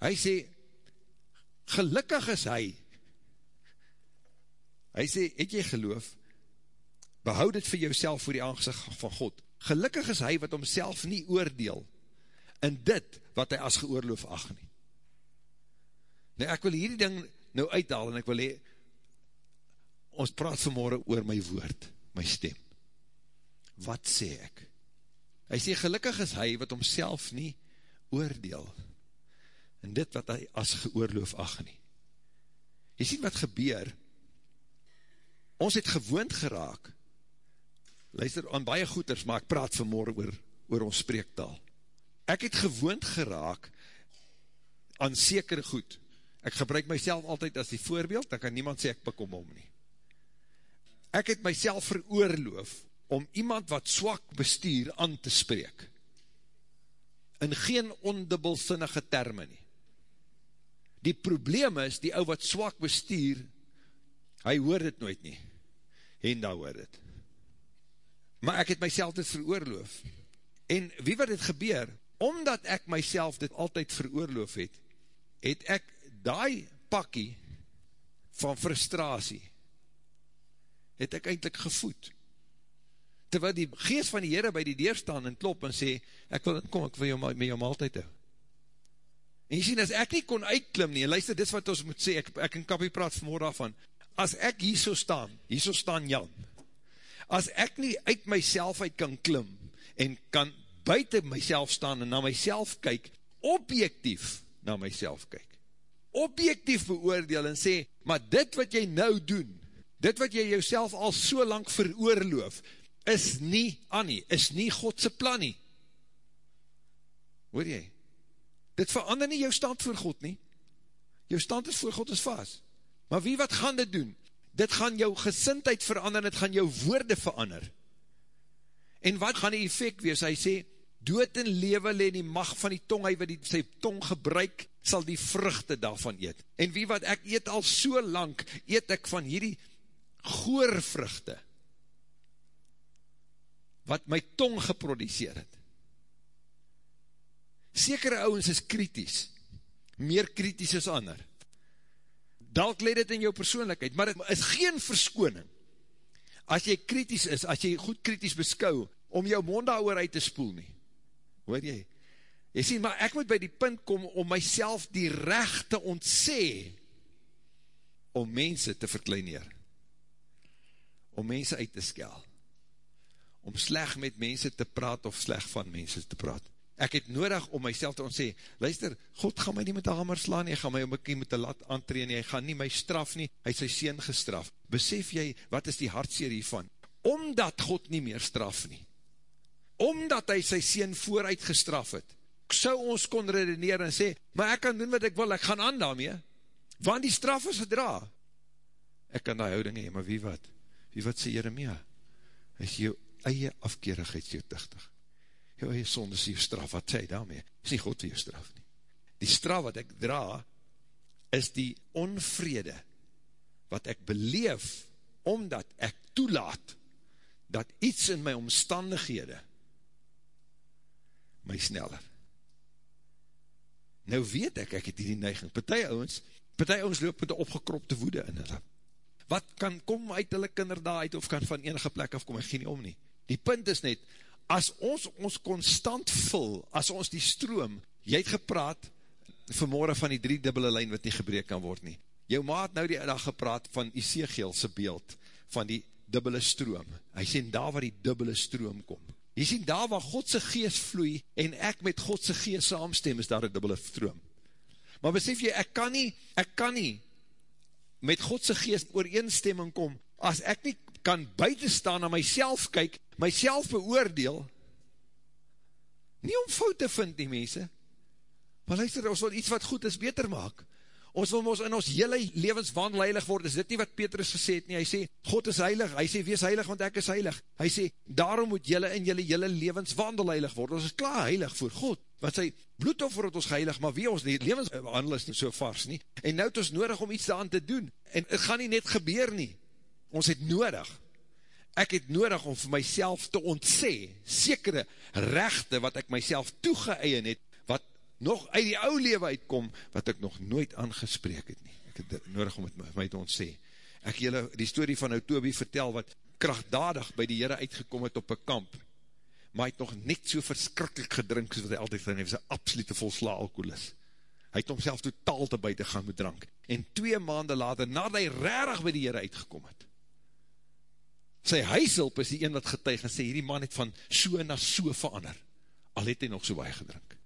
Hy sê, gelukkig is hy. Hy sê, het jy geloof? Behoud het vir jouself voor die aangezicht van God. Gelukkig is hy wat homself nie oordeel in dit wat hy as geoorloof ag nie. Nou ek wil hierdie ding nou uithaal en ek wil hee, ons praat vanmorgen oor my woord, my stem. Wat sê ek? Hy sê, gelukkig is hy wat homself nie oordeel in dit wat hy as geoorloof ag nie. Jy sien wat gebeur, ons het gewoond geraak, luister aan baie goeders, maar ek praat vanmorgen oor, oor ons spreektaal. Ek het gewoond geraak aan sekere goed. Ek gebruik myself altyd as die voorbeeld, dan kan niemand sê ek pik om om nie ek het myself veroorloof om iemand wat swak bestuur aan te spreek. In geen ondubbelsinnige termen nie. Die probleem is, die ou wat swak bestuur, hy hoor dit nooit nie. En daar hoor dit. Maar ek het myself dit veroorloof. En wie wat dit gebeur, omdat ek myself dit altyd veroorloof het, het ek daai pakkie van frustratie het ek eindelijk gevoed. Terwyl die geest van die Heere by die deur staan en klop en sê, ek wil kom, ek wil jou, met jou maaltijd hou. En jy sien, as ek nie kon uitklim nie, luister, dit wat ons moet sê, ek, ek en Kappie praat vanmorgen daarvan, as ek hier so staan, hier so staan Jan, as ek nie uit myself uit kan klim, en kan buiten myself staan, en na myself kyk, objectief na myself kyk, objectief beoordeel, en sê, maar dit wat jy nou doen, dit wat jy jouself al so lang veroorloof, is nie Annie, is nie Godse plan nie. Hoor jy? Dit verander nie jou stand voor God nie. Jou stand is voor God is vast. Maar wie wat gaan dit doen? Dit gaan jou gesintheid verander, dit gaan jou woorde verander. En wat gaan die effect wees? Hy sê, dood en lewe leen die macht van die tong, hy wat die, sy tong gebruik, sal die vruchte daarvan eet. En wie wat, ek eet al so lang, eet ek van hierdie goorvruchte, wat my tong geproduceer het. Sekere ouwens is kritisch, meer kritisch as ander. Dalk leid het in jou persoonlijkheid, maar het is geen verskoning. As jy kritisch is, as jy goed kritisch beskou, om jou mond daar uit te spoel nie. Hoor jy? Jy sien, maar ek moet by die punt kom om myself die recht te ontsee, om mense te verkleineer om mense uit te skel, om sleg met mense te praat of sleg van mense te praat. Ek het nodig om myself te ontsê, luister, God gaan my nie met een hamer slaan nie, hy gaan my om ek met een lat aantreen nie, hy gaan nie my straf nie, hy sy sien gestraf. Besef jy, wat is die hartseer hiervan? Omdat God nie meer straf nie, omdat hy sy sien vooruit gestraf het, sou ons kon redeneer en sê, maar ek kan doen wat ek wil, ek gaan aan daarmee, want die straf is gedra. Ek kan die houding hee, maar wie wat? Wie wat sê Jeremia? Hy sê jou eie afkeerigheid jou dichtig. Jou eie sonde sê jou straf, wat sê hy daarmee? Is nie God vir jou straf nie. Die straf wat ek dra, is die onvrede, wat ek beleef, omdat ek toelaat, dat iets in my omstandighede, my sneller. Nou weet ek, ek het hierdie neiging, partij ouwens, partij ouwens loop met die opgekropte woede in hulle wat kan kom uit hulle kinderdaad uit, of kan van enige plek af kom, ek gee nie om nie. Die punt is net, as ons ons constant vul, as ons die stroom, jy het gepraat, vanmorgen van die drie dubbele lijn wat nie gebreek kan word nie, jou ma het nou die dag gepraat van Ezekielse beeld, van die dubbele stroom. Hy sê, daar waar die dubbele stroom kom. Jy sien, daar waar Godse geest vloei, en ek met Godse geest saamstem, is daar een dubbele stroom. Maar besef jy, ek kan nie, ek kan nie, met Godse geest ooreenstemming kom, as ek nie kan buiten staan, na myself kyk, myself beoordeel, nie om fout te vind die mense, maar luister, ons wil iets wat goed is beter maak, ons wil ons in ons hele levenswandel heilig word, is dit nie wat Petrus gesê het nie, hy sê, God is heilig, hy sê, wees heilig, want ek is heilig, hy sê, daarom moet jylle in jylle hele levenswandel heilig word, ons is klaar heilig voor God, want sy bloedoffer het ons geheilig, maar wie ons, die levenswandel is nie so vars nie, en nou het ons nodig om iets daan te doen, en het gaan nie net gebeur nie, ons het nodig, ek het nodig om vir myself te ontse, sekere rechte wat ek myself toegeëien het, nog uit die ou lewe uitkom, wat ek nog nooit aangespreek het nie. Ek het nodig om het my, my te ontse. Ek jylle die story van Toby vertel, wat krachtdadig by die Heere uitgekom het op een kamp, maar hy het nog net so verskrikkelijk gedrink, soos wat hy altyd gedrink, hy was een absolute volsla alkoholis. Hy het homself totaal te buiten gaan met drank. En twee maanden later, nadat hy rarig by die Heere uitgekom het, sy huishulp is die een wat getuig en sê, hierdie man het van so na so verander, al het hy nog so baie gedrink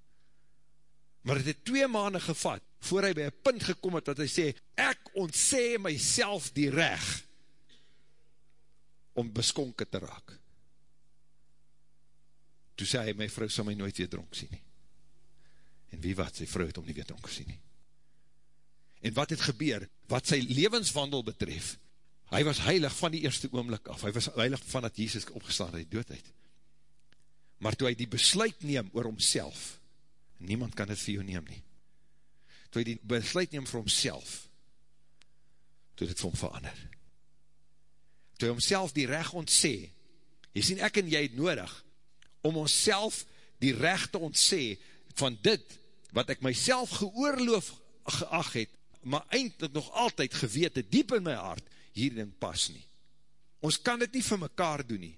maar het het twee maanden gevat, voor hy by een punt gekom het, dat hy sê, ek ontse myself die reg, om beskonken te raak. Toe sê hy, my vrou sal my nooit weer dronk sien nie. En wie wat, sy vrou het om nie weer dronk sien nie. En wat het gebeur, wat sy levenswandel betref, hy was heilig van die eerste oomlik af, hy was heilig van dat Jesus opgestaan het, die doodheid. Maar toe hy die besluit neem oor homself, niemand kan dit vir jou neem nie. Toe hy die besluit neem vir homself, toe dit vir hom verander. Toe hy homself die recht ontse, jy sien ek en jy het nodig, om onsself die recht te ontse, van dit, wat ek myself geoorloof geag het, maar eindelijk nog altyd geweet het, diep in my hart, hierin pas nie. Ons kan dit nie vir mekaar doen nie,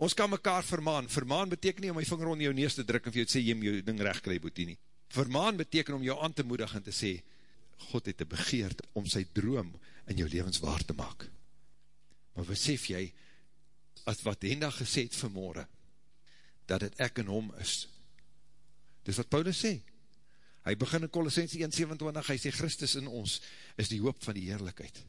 Ons kan mekaar vermaan. Vermaan beteken nie om my vinger onder jou neus te druk en vir jou te sê, jy moet jou ding recht kry, boetie nie. Vermaan beteken om jou aan te moedig en te sê, God het te begeerd om sy droom in jou levens waar te maak. Maar besef jy, as wat Henda gesê het vanmorgen, dat het ek en hom is. Dis wat Paulus sê. Hy begin in Colossense 1,27, hy sê, Christus in ons is die hoop van die heerlijkheid.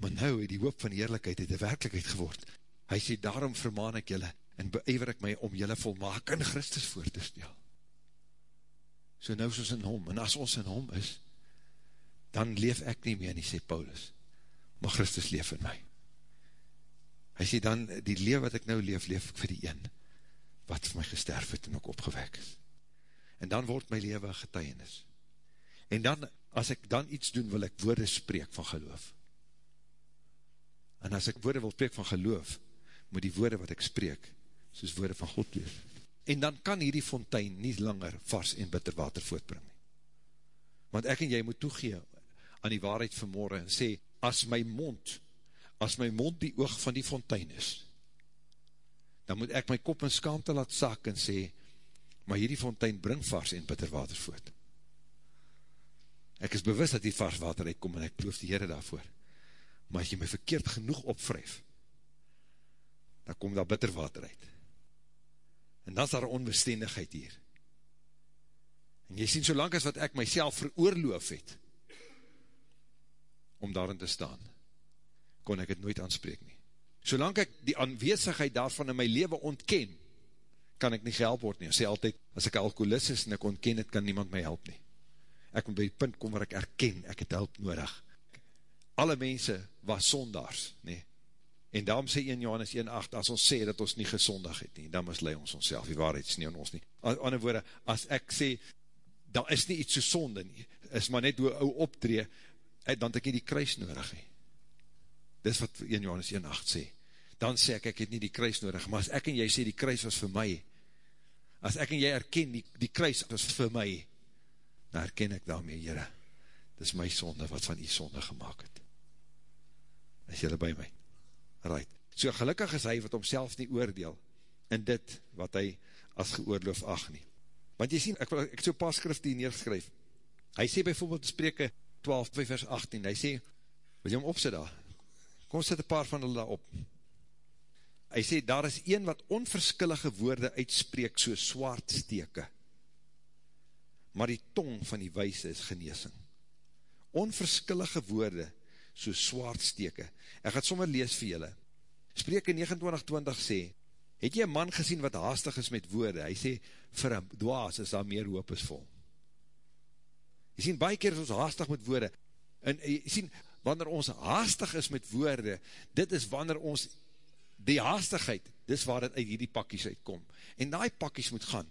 Maar nou het die hoop van die heerlijkheid het die werkelijkheid geword, Hy sê, daarom vermaan ek julle en beëver ek my om julle volmaak in Christus voor te stel. So nou is ons in hom, en as ons in hom is, dan leef ek nie meer nie, sê Paulus, maar Christus leef in my. Hy sê dan, die leef wat ek nou leef, leef ek vir die een, wat vir my gesterf het en ook opgewek is. En dan word my leven getuienis. En dan, as ek dan iets doen, wil ek woorde spreek van geloof. En as ek woorde wil spreek van geloof, moet die woorde wat ek spreek, soos woorde van God wees. En dan kan hierdie fontein nie langer vars en bitter water voortbring nie. Want ek en jy moet toegee aan die waarheid vanmorgen en sê, as my mond, as my mond die oog van die fontein is, dan moet ek my kop en skaamte laat sak en sê, maar hierdie fontein bring vars en bitter water voort. Ek is bewus dat die vars water uitkom en ek loof die Heere daarvoor. Maar as jy my verkeerd genoeg opvryf, dan kom daar bitter water uit. En dan is daar onbestendigheid hier. En jy sien, solang as wat ek myself veroorloof het, om daarin te staan, kon ek het nooit aanspreek nie. Solang ek die aanwezigheid daarvan in my leven ontken, kan ek nie gehelp word nie. Ek sê altyd, as ek alkoholist is en ek ontken het, kan niemand my help nie. Ek moet by die punt kom waar ek erken, ek het hulp nodig. Alle mense was sondaars, nie? En daarom sê 1 Johannes 1,8, as ons sê dat ons nie gezondig het nie, dan mislui ons ons self, die waarheid is nie aan ons nie. Ander woorde, as ek sê, daar is nie iets so sonde nie, is maar net hoe ou optree, dan het ek nie die kruis nodig nie. Dis wat 1 Johannes 1,8 sê. Dan sê ek, ek het nie die kruis nodig, maar as ek en jy sê, die kruis was vir my, as ek en jy erken, die, die kruis was vir my, dan erken ek daarmee, jyre, dis my sonde, wat van die sonde gemaakt het. Is jylle by my? Right. So gelukkig is hy wat homself nie oordeel in dit wat hy as geoorloof ag nie. Want jy sien, ek, ek so pas skrif die neergeskryf. Hy sê bijvoorbeeld spreke 12, vers 18, hy sê, wil jy hom opsit daar? Kom sit een paar van hulle daar op. Hy sê, daar is een wat onverskillige woorde uitspreek so swaard steke, maar die tong van die wijse is geneesing. Onverskillige woorde so swaard steke. Ek gaat sommer lees vir julle. Spreke 29.20 sê, het jy een man gesien wat haastig is met woorde? Hy sê, vir een dwaas is daar meer hoop is vol. Jy sien, baie keer is ons haastig met woorde, en jy sien, wanneer ons haastig is met woorde, dit is wanneer ons, die haastigheid, dis waar het uit die pakkies uitkom, en die pakkies moet gaan,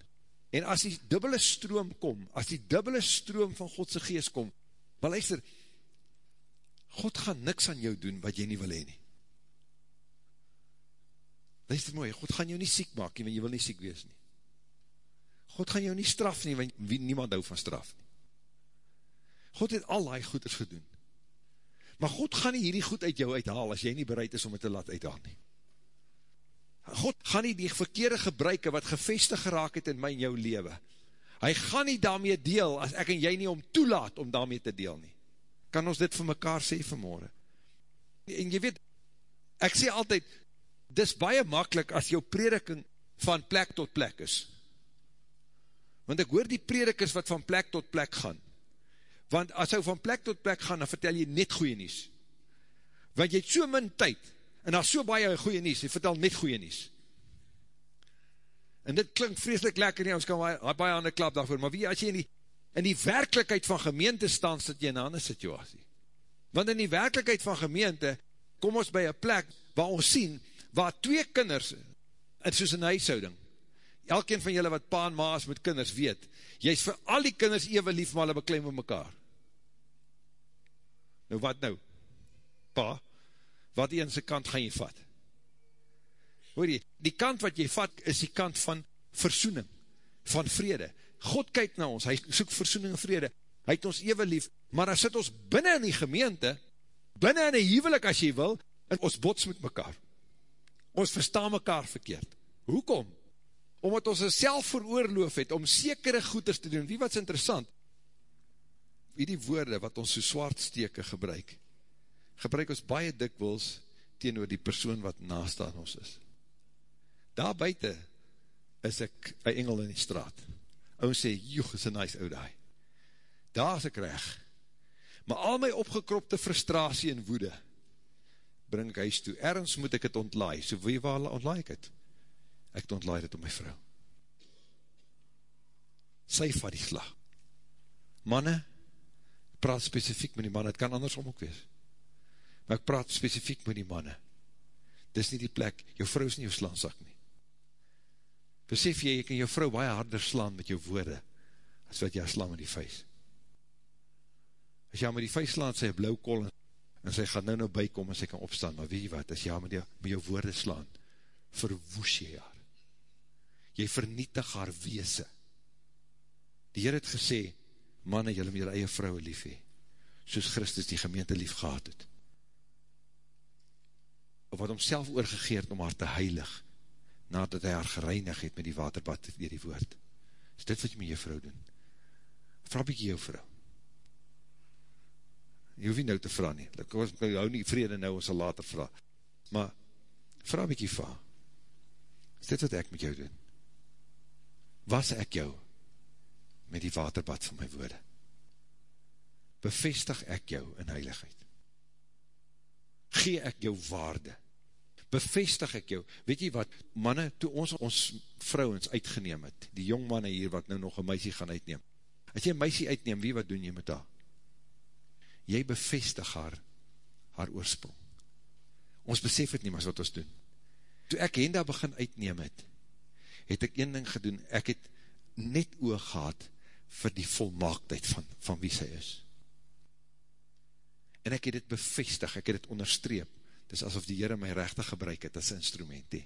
en as die dubbele stroom kom, as die dubbele stroom van Godse geest kom, maar luister, God gaan niks aan jou doen, wat jy nie wil heen nie, luister mooi, God gaan jou nie siek maak, want jy wil nie siek wees nie, God gaan jou nie straf nie, want niemand hou van straf nie, God het al die goeders gedoen. Maar God gaan nie hierdie goed uit jou uithaal, as jy nie bereid is om het te laat uithaal nie. God gaan nie die verkeerde gebruike, wat gevestig geraak het in my en jou leven, hy gaan nie daarmee deel, as ek en jy nie om toelaat om daarmee te deel nie. Kan ons dit vir mekaar sê vanmorgen? En jy weet, ek sê altyd, dis baie makkelijk as jou prediking van plek tot plek is. Want ek hoor die predikers wat van plek tot plek gaan, want as hy van plek tot plek gaan, dan vertel jy net goeie nies. Want jy het so min tyd, en daar so baie goeie nies, jy vertel net goeie nies. En dit klink vreselik lekker nie, ons kan baie, baie aan die klap daarvoor, maar wie, as jy in die, in die werkelijkheid van gemeente staan, sit jy in een ander situasie. Want in die werkelijkheid van gemeente, kom ons by een plek, waar ons sien, waar twee kinders, en soos in huishouding, elkeen van julle wat pa en maas met kinders weet, jy is vir al die kinders ewe lief, maar hulle beklein met mekaar. Nou wat nou? Pa, wat een sy kant gaan jy vat? Hoor jy, die kant wat jy vat, is die kant van versoening, van vrede. God kyk na ons, hy soek versoening en vrede, hy het ons ewe lief, maar dan sit ons binnen in die gemeente, binnen in die huwelik as jy wil, en ons bots met mekaar. Ons verstaan mekaar verkeerd. Hoekom? omdat ons self veroorloof het, om sekere goeders te doen, wie wat is interessant, wie die woorde wat ons so swaard steke gebruik, gebruik ons baie dikwils teenoor die persoon wat naast aan ons is. Daar buiten is ek een engel in die straat. Ons sê, joeg, is een nice oude. Daar is ek reg. Maar al my opgekropte frustratie en woede, bring ek huis toe. Ergens moet ek het ontlaai. So wie waar ontlaai ek het? ek het ontlaai dit om my vrou. Sy vat die slag. Manne, praat specifiek met die manne, het kan andersom ook wees. Maar ek praat specifiek met die manne. Dis nie die plek, jou vrou is nie jou slaansak nie. Besef jy, jy kan jou vrou baie harder slaan met jou woorde, as wat jy slaan met die vuist. As jy met die vuist slaan, sy blauw kol, en sy gaan nou nou bykom, en sy kan opstaan, maar weet jy wat, as jy met, jou, met jou woorde slaan, verwoes jy haar jy vernietig haar weese. Die Heer het gesê, manne, jylle met jylle eie vrouwe lief hee, soos Christus die gemeente lief gehad het. Wat homself oorgegeerd om haar te heilig, nadat hy haar gereinig het met die waterbad weer die woord. Is dit wat jy met jou vrou doen? Vraag bykie jou vrou. Jy hoef nie nou te vraag nie. Ek hou nie vrede nou, ons sal later vraag. Maar, vraag bykie vraag. Is dit wat ek met jou doen? was ek jou met die waterbad van my woorde. Bevestig ek jou in heiligheid. Gee ek jou waarde. Bevestig ek jou. Weet jy wat, manne, toe ons ons vrouwens uitgeneem het, die jong manne hier wat nou nog een meisie gaan uitneem, as jy een meisie uitneem, wie wat doen jy met haar? Jy bevestig haar, haar oorsprong. Ons besef het nie, maar wat ons doen. Toe ek Henda begin uitneem het, het ek een ding gedoen, ek het net oog gehad vir die volmaaktheid van, van wie sy is. En ek het dit bevestig, ek het dit onderstreep, dis asof die Heere my rechte gebruik het as instrument he.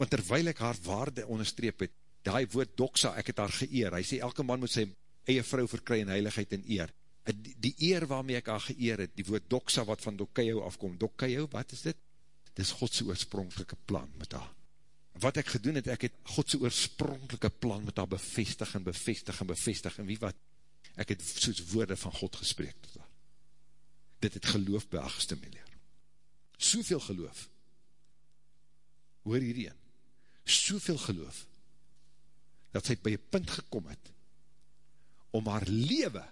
Want terwijl ek haar waarde onderstreep het, die woord doksa, ek het haar geëer, hy sê elke man moet sy eie vrou verkry in heiligheid en eer. Die, die eer waarmee ek haar geëer het, die woord doksa wat van dokkeijou afkom, dokkeijou, wat is dit? Dit is Godse oorspronkelike plan met haar wat ek gedoen het, ek het Godse oorspronkelike plan met haar bevestig en bevestig en bevestig, en wie wat, ek het soos woorde van God gesprek tot haar. dit het geloof by haar gestimuleer. Soveel geloof, hoor hierdie een, soveel geloof, dat sy by een punt gekom het, om haar lewe,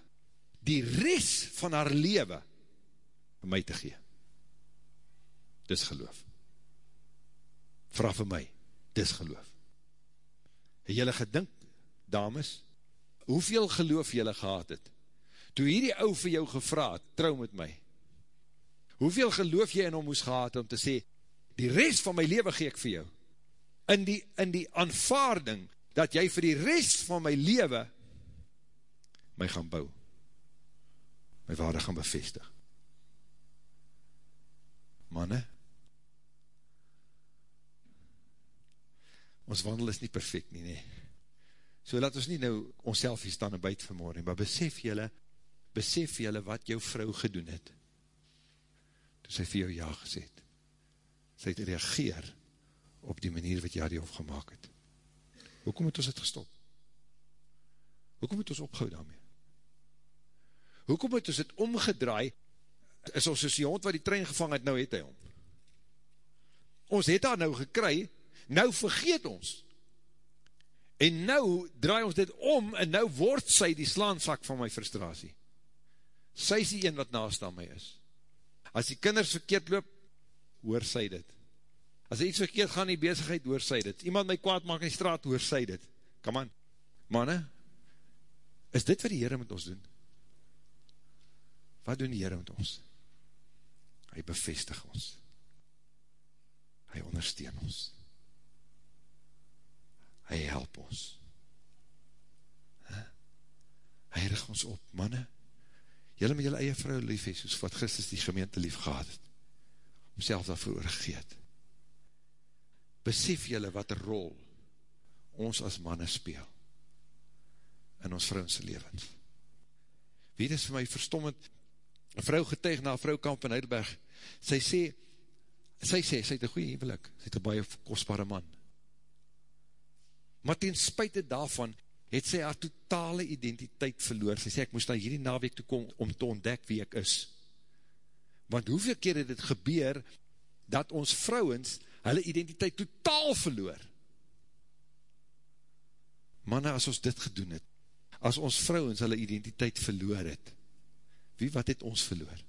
die rest van haar lewe, vir my te gee. Dis geloof. Vraag vir my, dis geloof. Het jylle gedink, dames, hoeveel geloof jylle gehad het, toe hierdie ou vir jou gevraad, trouw met my, hoeveel geloof jy in hom moes gehad om te sê, die rest van my leven gee ek vir jou, in die, in die aanvaarding, dat jy vir die rest van my leven, my gaan bou, my waarde gaan bevestig. Manne, ons wandel is nie perfect nie, nee. So laat ons nie nou ons self hier staan en buit vanmorgen, maar besef jylle, besef jylle wat jou vrou gedoen het, sy vir jou ja gesê het. Sy het reageer op die manier wat jy die opgemaak het. Hoekom het ons het gestop? Hoekom het ons opgehou daarmee? Hoekom het ons het omgedraai, is ons soos die hond wat die trein gevang het, nou het hy om. Ons het daar nou gekry, nou vergeet ons. En nou draai ons dit om, en nou word sy die slaansak van my frustratie. Sy is die een wat naast aan my is. As die kinders verkeerd loop, hoor sy dit. As iets verkeerd gaan in die bezigheid, hoor sy dit. Iemand my kwaad maak in die straat, hoor sy dit. Come on. Manne, is dit wat die Heere met ons doen? Wat doen die Heere met ons? Hy bevestig ons. Hy ondersteun ons. Hy help ons. Hy rig ons op, manne. Julle met julle eie vrou lief is, soos wat Christus die gemeente lief gehad het. Om self daarvoor oorgeet. Besef julle wat rol ons as manne speel in ons vrouwse levens. Weet is vir my verstommend, een vrou getuig na een vrouwkamp in Heidelberg, sy sê, sy sê, sy het een goeie hevelik, sy het een baie kostbare man, maar ten spuite daarvan, het sy haar totale identiteit verloor, sy sê, ek moest na hierdie naweek toe kom, om te ontdek wie ek is, want hoeveel keer het het gebeur, dat ons vrouwens, hulle identiteit totaal verloor, manne, as ons dit gedoen het, as ons vrouwens hulle identiteit verloor het, wie wat het ons verloor?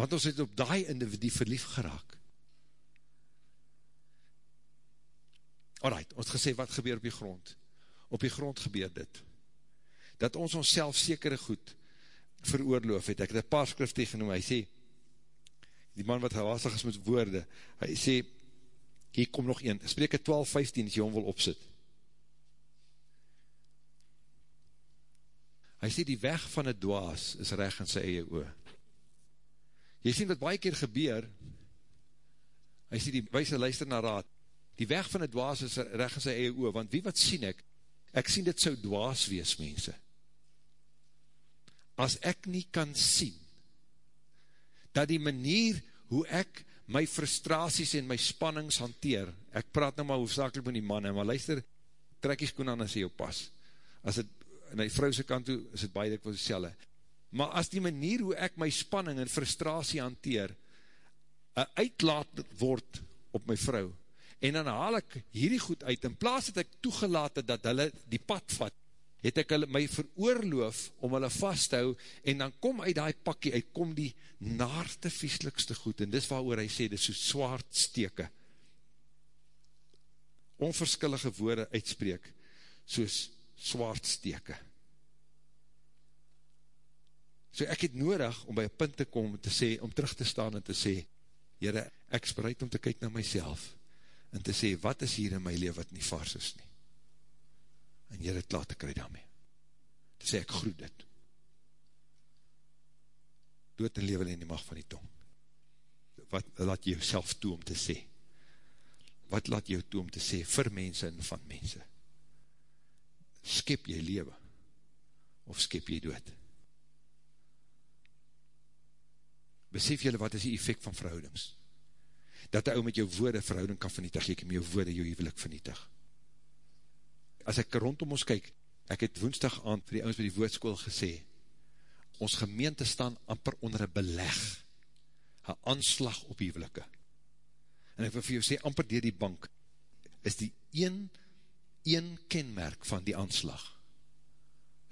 Want ons het op die individue verlief geraak. Alright, ons gesê wat gebeur op die grond. Op die grond gebeur dit. Dat ons ons self sekere goed veroorloof het. Ek het een paar skrif tegenoem, hy sê, die man wat gewasig is met woorde, hy sê, hier kom nog een, spreke 12, 15, as jy hom wil opsit. Hy sê, die weg van het dwaas is reg in sy eie oor. Jy sê, wat baie keer gebeur, hy sê, die wijse luister na raad, die weg van het dwaas is reg in sy eie oor, want wie wat sien ek? Ek sien dit so dwaas wees, mense. As ek nie kan sien, dat die manier hoe ek my frustraties en my spannings hanteer, ek praat nou maar hoofdzakelijk met die manne, maar luister, trek skoen aan as jy jou pas. As het, in die vrouwse kant toe, is het baie dik wat selle. Maar as die manier hoe ek my spanning en frustratie hanteer, een uitlaat word op my vrou, en dan haal ek hierdie goed uit, in plaas dat ek toegelaat het dat hulle die pad vat, het ek hulle my veroorloof om hulle vast te hou, en dan kom uit die pakkie, uit kom die naarte vieslikste goed, en dis waar oor hy sê, dis so zwaard steke, onverskillige woorde uitspreek, soos zwaard steke. So ek het nodig om by een punt te kom, te sê, om terug te staan en te sê, Heere, ek is bereid om te kyk na myself, en te sê, wat is hier in my leven wat nie vars is nie? En jy het laat te kry daarmee. Te sê, ek groet dit. Dood en leven in die macht van die tong. Wat laat jy jouself toe om te sê? Wat laat jy toe om te sê vir mense en van mense? Skep jy leven? Of skep jy dood? Besef jylle wat is die effect van verhoudings? Dat hy ou met jou woorde verhouding kan vernietig, jy kan met jou woorde jou hevelik vernietig. As ek rondom ons kyk, ek het woensdag aand vir die ouds by die woordskool gesê, ons gemeente staan amper onder een beleg, een aanslag op huwelike. En ek wil vir jou sê, amper dier die bank, is die een, een kenmerk van die aanslag,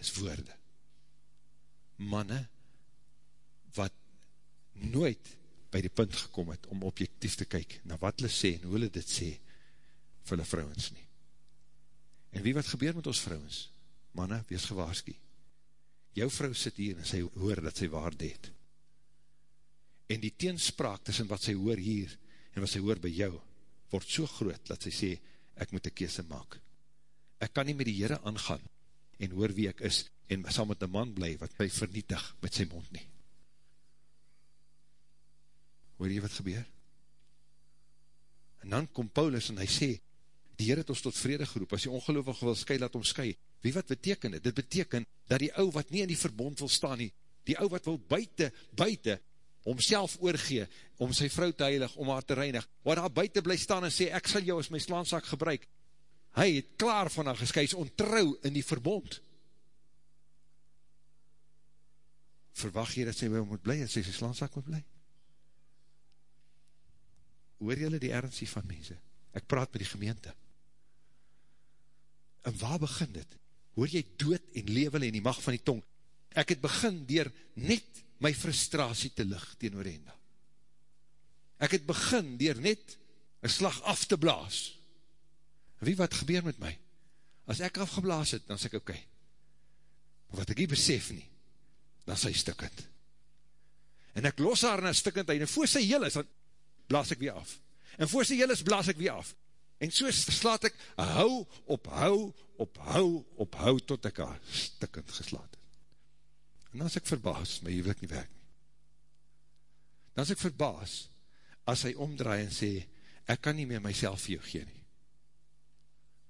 is woorde. Manne, wat nooit by die punt gekom het, om objectief te kyk, na wat hulle sê, en hoe hulle dit sê, vir hulle vrouwens nie. En wie wat gebeur met ons vrouwens? Manne, wees gewaarskie. Jou vrou sit hier, en sy hoor dat sy waarde het. En die teenspraak tussen wat sy hoor hier, en wat sy hoor by jou, word so groot, dat sy sê, ek moet een kese maak. Ek kan nie met die Heere aangaan, en hoor wie ek is, en sal met een man bly, wat my vernietig met sy mond nie. Hoor jy wat gebeur? En dan kom Paulus en hy sê, die Heer het ons tot vrede geroep, as die ongeloofig wil sky, laat ons sky. Wie wat beteken dit? Dit beteken, dat die ou wat nie in die verbond wil staan nie, die ou wat wil buiten, buiten, omself oorgee, om sy vrou te heilig, om haar te reinig, waar daar buiten bly staan en sê, ek sal jou as my slaansak gebruik, hy het klaar van haar gesky, is ontrouw in die verbond. Verwacht jy dat sy wel moet bly, en sy sy slaansak moet bly? Hoor jylle die ernst van mense? Ek praat met die gemeente. En waar begin dit? Hoor jy dood en level en die macht van die tong? Ek het begin dier net my frustratie te lig teen Orenda. Ek het begin dier net een slag af te blaas. Wie wat gebeur met my? As ek afgeblaas het, dan sê ek oké. Okay. Wat ek nie besef nie, dan sy stikkend. En ek los haar een stikkend en voor sy heel is, dan blaas ek weer af. En voor sy heel is, blaas ek weer af. En so slaat ek hou op hou op hou op hou tot ek haar stikkend geslaat het. En dan is ek verbaas, my huwelik nie werk nie. Dan is ek verbaas, as hy omdraai en sê, ek kan nie meer myself vir jou gee nie.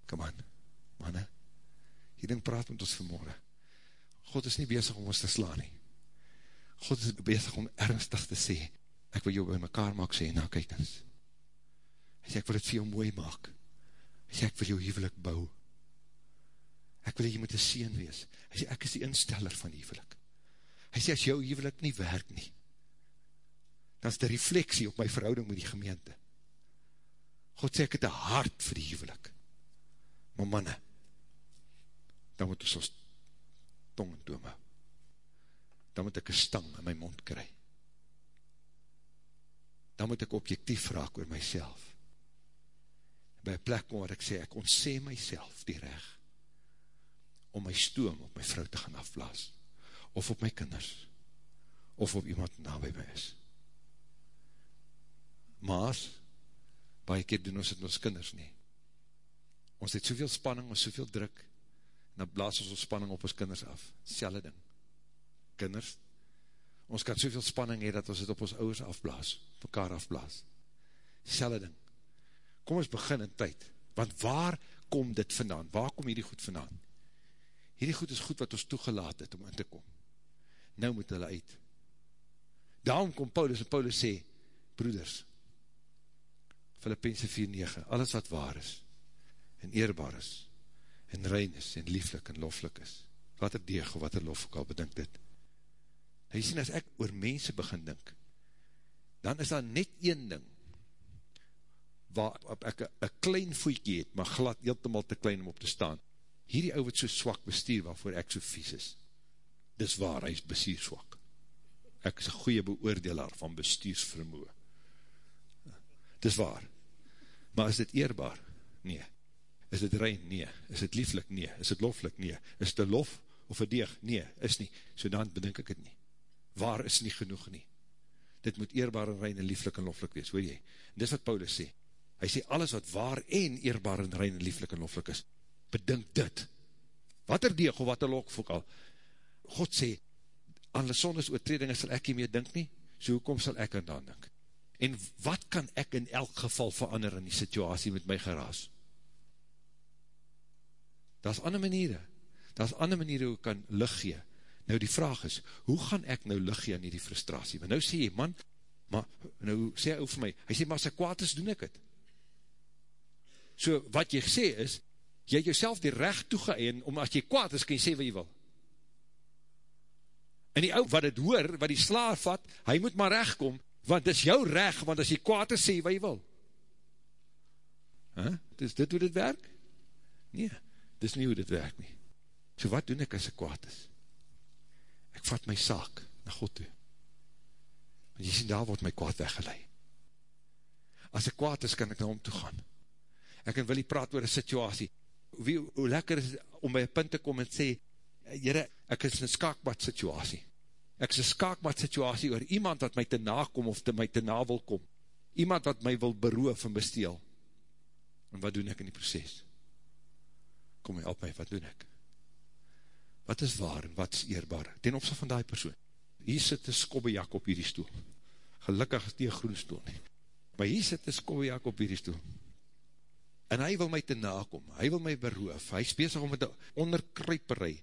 Come on, manne, hierding praat met ons vanmorgen. God is nie bezig om ons te slaan nie. God is bezig om ernstig te sê, ek wil jou by mekaar maak sê, nou kyk eens. Hy sê, ek wil het vir jou mooi maak. Hy sê, ek wil jou huwelik bou. Ek wil jy moet een sien wees. Hy sê, ek is die insteller van die huwelik. Hy sê, as jou huwelik nie werk nie, dan is die refleksie op my verhouding met die gemeente. God sê, ek het een hart vir die huwelik. Maar manne, dan moet ons ons tong en toom hou. Dan moet ek een stang in my mond kry. Dan moet ek objectief vraag oor myself. By een plek waar ek sê, ek ontsê myself die reg om my stoom op my vrou te gaan afblaas of op my kinders, of op iemand na by my is. Maas, baie keer doen ons het met ons kinders nie. Ons het soveel spanning, ons soveel druk, en dan blaas ons ons spanning op ons kinders af. Selle ding. Kinders, ons kan soveel spanning hee, dat ons het op ons ouders afblaas, op elkaar afblaas. Selle ding. Kom ons begin in tyd, want waar kom dit vandaan? Waar kom hierdie goed vandaan? Hierdie goed is goed wat ons toegelaat het om in te kom nou moet hulle uit. Daarom kom Paulus en Paulus sê, broeders, Filippense 4,9, alles wat waar is, en eerbaar is, en rein is, en lieflik en loflik is, wat er deeg wat er lof ook al bedink dit. Hy sê, as ek oor mense begin dink, dan is daar net een ding, waar ek een klein voetjie het, maar glad heeltemaal te klein om op te staan. Hierdie ou wat so swak bestuur, waarvoor ek so vies is dis waar, hy is bestuurswak. Ek is een goeie beoordelaar van bestuursvermoe. Dis waar. Maar is dit eerbaar? Nee. Is dit rein? Nee. Is dit lieflik? Nee. Is dit loflik? Nee. Is dit lof of een deeg? Nee, is nie. So dan bedink ek het nie. Waar is nie genoeg nie. Dit moet eerbaar en rein en lieflik en loflik wees, hoor jy? En dis wat Paulus sê. Hy sê alles wat waar en eerbaar en rein en lieflik en loflik is, bedink dit. Wat er deeg of wat er lok, al, God sê, aan die sondes oortredinge sal ek nie meer dink nie, so hoekom sal ek aan dan dink? En wat kan ek in elk geval verander in die situasie met my geraas? Daar is ander maniere, daar is ander maniere hoe ek kan licht gee. Nou die vraag is, hoe gaan ek nou licht gee aan die frustratie? Maar nou sê jy, man, maar nou sê hy vir my, hy sê, maar as ek kwaad is, doen ek het. So wat jy sê is, jy het jouself die recht toegeëen, om as jy kwaad is, kan jy sê wat jy wil En die ou wat het hoor, wat die slaar vat, hy moet maar recht kom, want dis jou recht, want as jy kwaad is, sê wat jy wil. Huh? Is dit hoe dit werk? Nee, dis nie hoe dit werk nie. So wat doen ek as ek kwaad is? Ek vat my saak na God toe. Want jy sien, daar word my kwaad weggeleid. As ek kwaad is, kan ek na hom toe gaan. Ek kan wil nie praat oor een situasie. Wie, hoe lekker is om by een punt te kom en sê, jyre, ek is in skaakbad situasie. Ek is een skaakbad situasie oor iemand wat my te nakom of te my te na wil kom. Iemand wat my wil beroof en besteel. En wat doen ek in die proces? Kom my op my, wat doen ek? Wat is waar en wat is eerbaar? Ten opzicht van die persoon. Hier sit een skobbejak op hierdie stoel. Gelukkig is die een groen stoel nie. Maar hier sit een skobbejak op hierdie stoel. En hy wil my te nakom. Hy wil my beroof. Hy is bezig om met die onderkruiperij.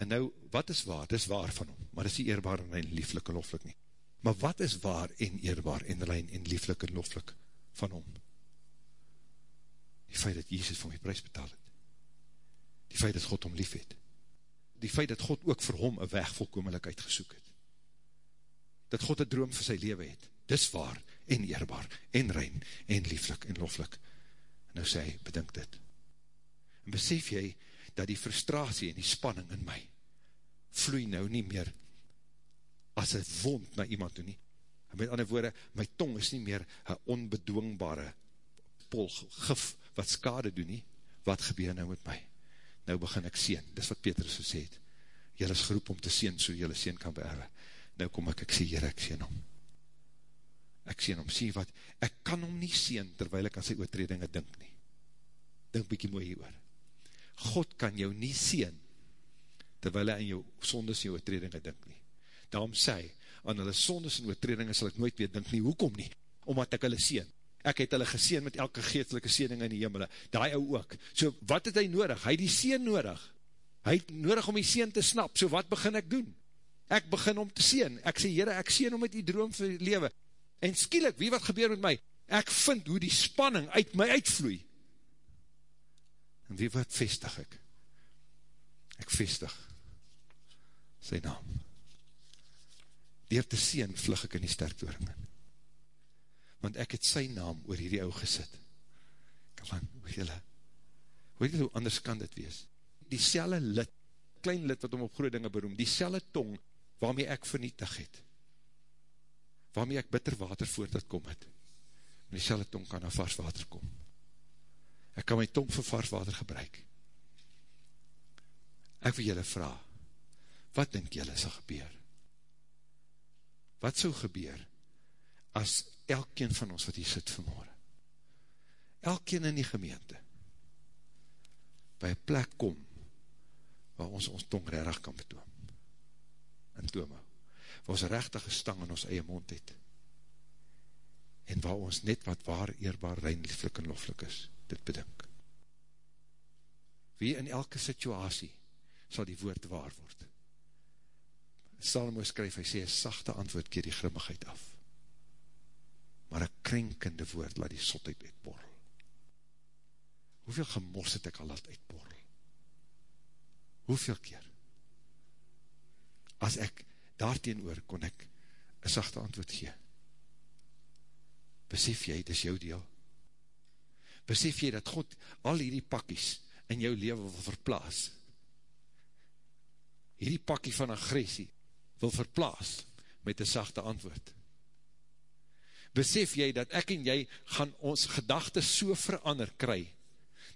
En nou, wat is waar? Dit is waar van hom. Maar dit is eerbaar en rein, lieflik en loflik nie. Maar wat is waar en eerbaar en rein en lieflik en loflik van hom? Die feit dat Jezus vir my prijs betaal het. Die feit dat God hom lief het. Die feit dat God ook vir hom een weg volkomelik uitgesoek het. Dat God een droom vir sy leven het. Dis waar en eerbaar en rein en lieflik en loflik. En nou sê hy, bedink dit. En besef jy dat die frustratie en die spanning in my vloei nou nie meer as een wond na iemand toe nie. En met ander woorde, my tong is nie meer een onbedwingbare pol gif wat skade doen nie, wat gebeur nou met my? Nou begin ek sien, dis wat Petrus gesê het, jylle is geroep om te sien, so jylle sien kan beerwe. Nou kom ek, ek sê, jyre, ek sien hom. Ek sien hom, sien wat, ek kan hom nie sien, terwijl ek aan sy oortredinge dink nie. Dink bykie mooi hier oor. God kan jou nie sien, terwijl hy aan jou sondes en jou oortredinge dink nie. Daarom sê, aan hulle sondes en oortredinge sal ek nooit weer dink nie, hoekom nie? Omdat ek hulle sien ek het hulle geseen met elke geestelike seening in die hemel, die ou ook. So wat het hy nodig? Hy het die seen nodig. Hy het nodig om die seen te snap, so wat begin ek doen? Ek begin om te seen. Ek sê, Heere, ek seen om met die droom vir die lewe. En skielik, wie wat gebeur met my? Ek vind hoe die spanning uit my uitvloei. En wie wat vestig ek? Ek vestig sy naam. Door te seen vlug ek in die sterktoring in want ek het sy naam oor hierdie ou gesit. Kom aan, hoe jylle, hoe jylle, hoe anders kan dit wees? Die selle lid, klein lid wat om op groe dinge beroem, die selle tong, waarmee ek vernietig het, waarmee ek bitter water voort het kom het, en die selle tong kan na vars water kom. Ek kan my tong vir vars water gebruik. Ek wil jylle vraag, wat denk jylle sal gebeur? Wat sal gebeur, as elkeen van ons wat hier sit vanmorgen, elkeen in die gemeente, by een plek kom, waar ons ons tong rerig kan betoom, toom hou, waar ons rechtige stang in ons eie mond het, en waar ons net wat waar, eerbaar, rein, lieflik en loflik is, dit bedink. Wie in elke situasie sal die woord waar word. Salomo skryf, hy sê, een sachte antwoord keer die grimmigheid af maar een krenkende woord laat die sotheid uitborrel. Hoeveel gemors het ek al laat uitborrel? Hoeveel keer? As ek daarteen oor kon ek een sachte antwoord gee. Besef jy, dit is jou deel. Besef jy dat God al hierdie pakkies in jou leven wil verplaas. Hierdie pakkie van agressie wil verplaas met een sachte antwoord besef jy dat ek en jy gaan ons gedachte so verander kry,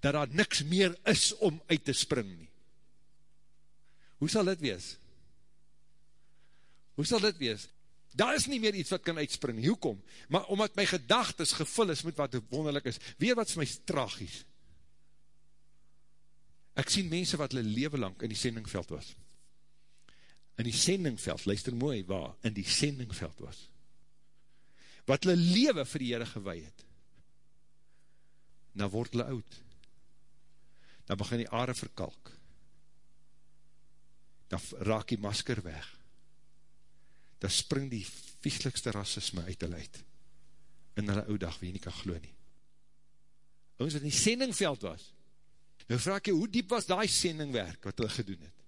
dat daar niks meer is om uit te spring nie. Hoe sal dit wees? Hoe sal dit wees? Daar is nie meer iets wat kan uitspring, hoekom? Maar omdat my gedagtes gevul is met wat wonderlik is, weer wat is my tragies? Ek sien mense wat hulle leven lang in die sendingveld was. In die sendingveld, luister mooi waar, in die sendingveld was wat hulle lewe vir die Heere gewaai het, dan word hulle oud, dan begin die aarde verkalk, dan raak die masker weg, dan spring die vieslikste rassisme uit hulle uit, in hulle oudag, wie nie kan glo nie. Ons wat in die sendingveld was, nou vraag jy, hoe diep was die sendingwerk wat hulle gedoen het?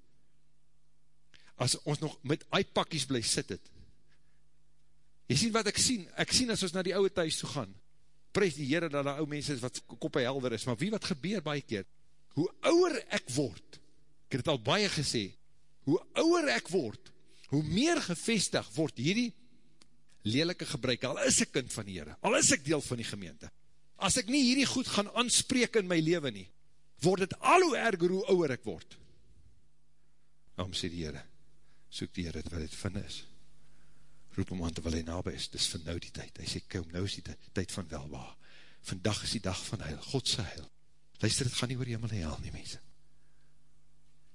as ons nog met die pakkies bly sit het. Jy sien wat ek sien, ek sien as ons na die ouwe thuis toe gaan, prijs die Heere dat die ouwe mense is wat koppe helder is, maar wie wat gebeur baie keer, hoe ouwer ek word, ek het al baie gesê, hoe ouwer ek word, hoe meer gevestig word hierdie lelike gebruik, al is ek kind van die Heere, al is ek deel van die gemeente, as ek nie hierdie goed gaan anspreek in my leven nie, word het al hoe erger hoe ouwer ek word. Daarom sê die Heere, soek die Heere wat het van is. Roep hom aan terwyl hy nabij is, dis van nou die tyd. Hy sê, kom, nou is die tyd van welwaar. Vandag is die dag van heil, Godse heil. Luister, het gaan nie oor jemel en hel nie, mense.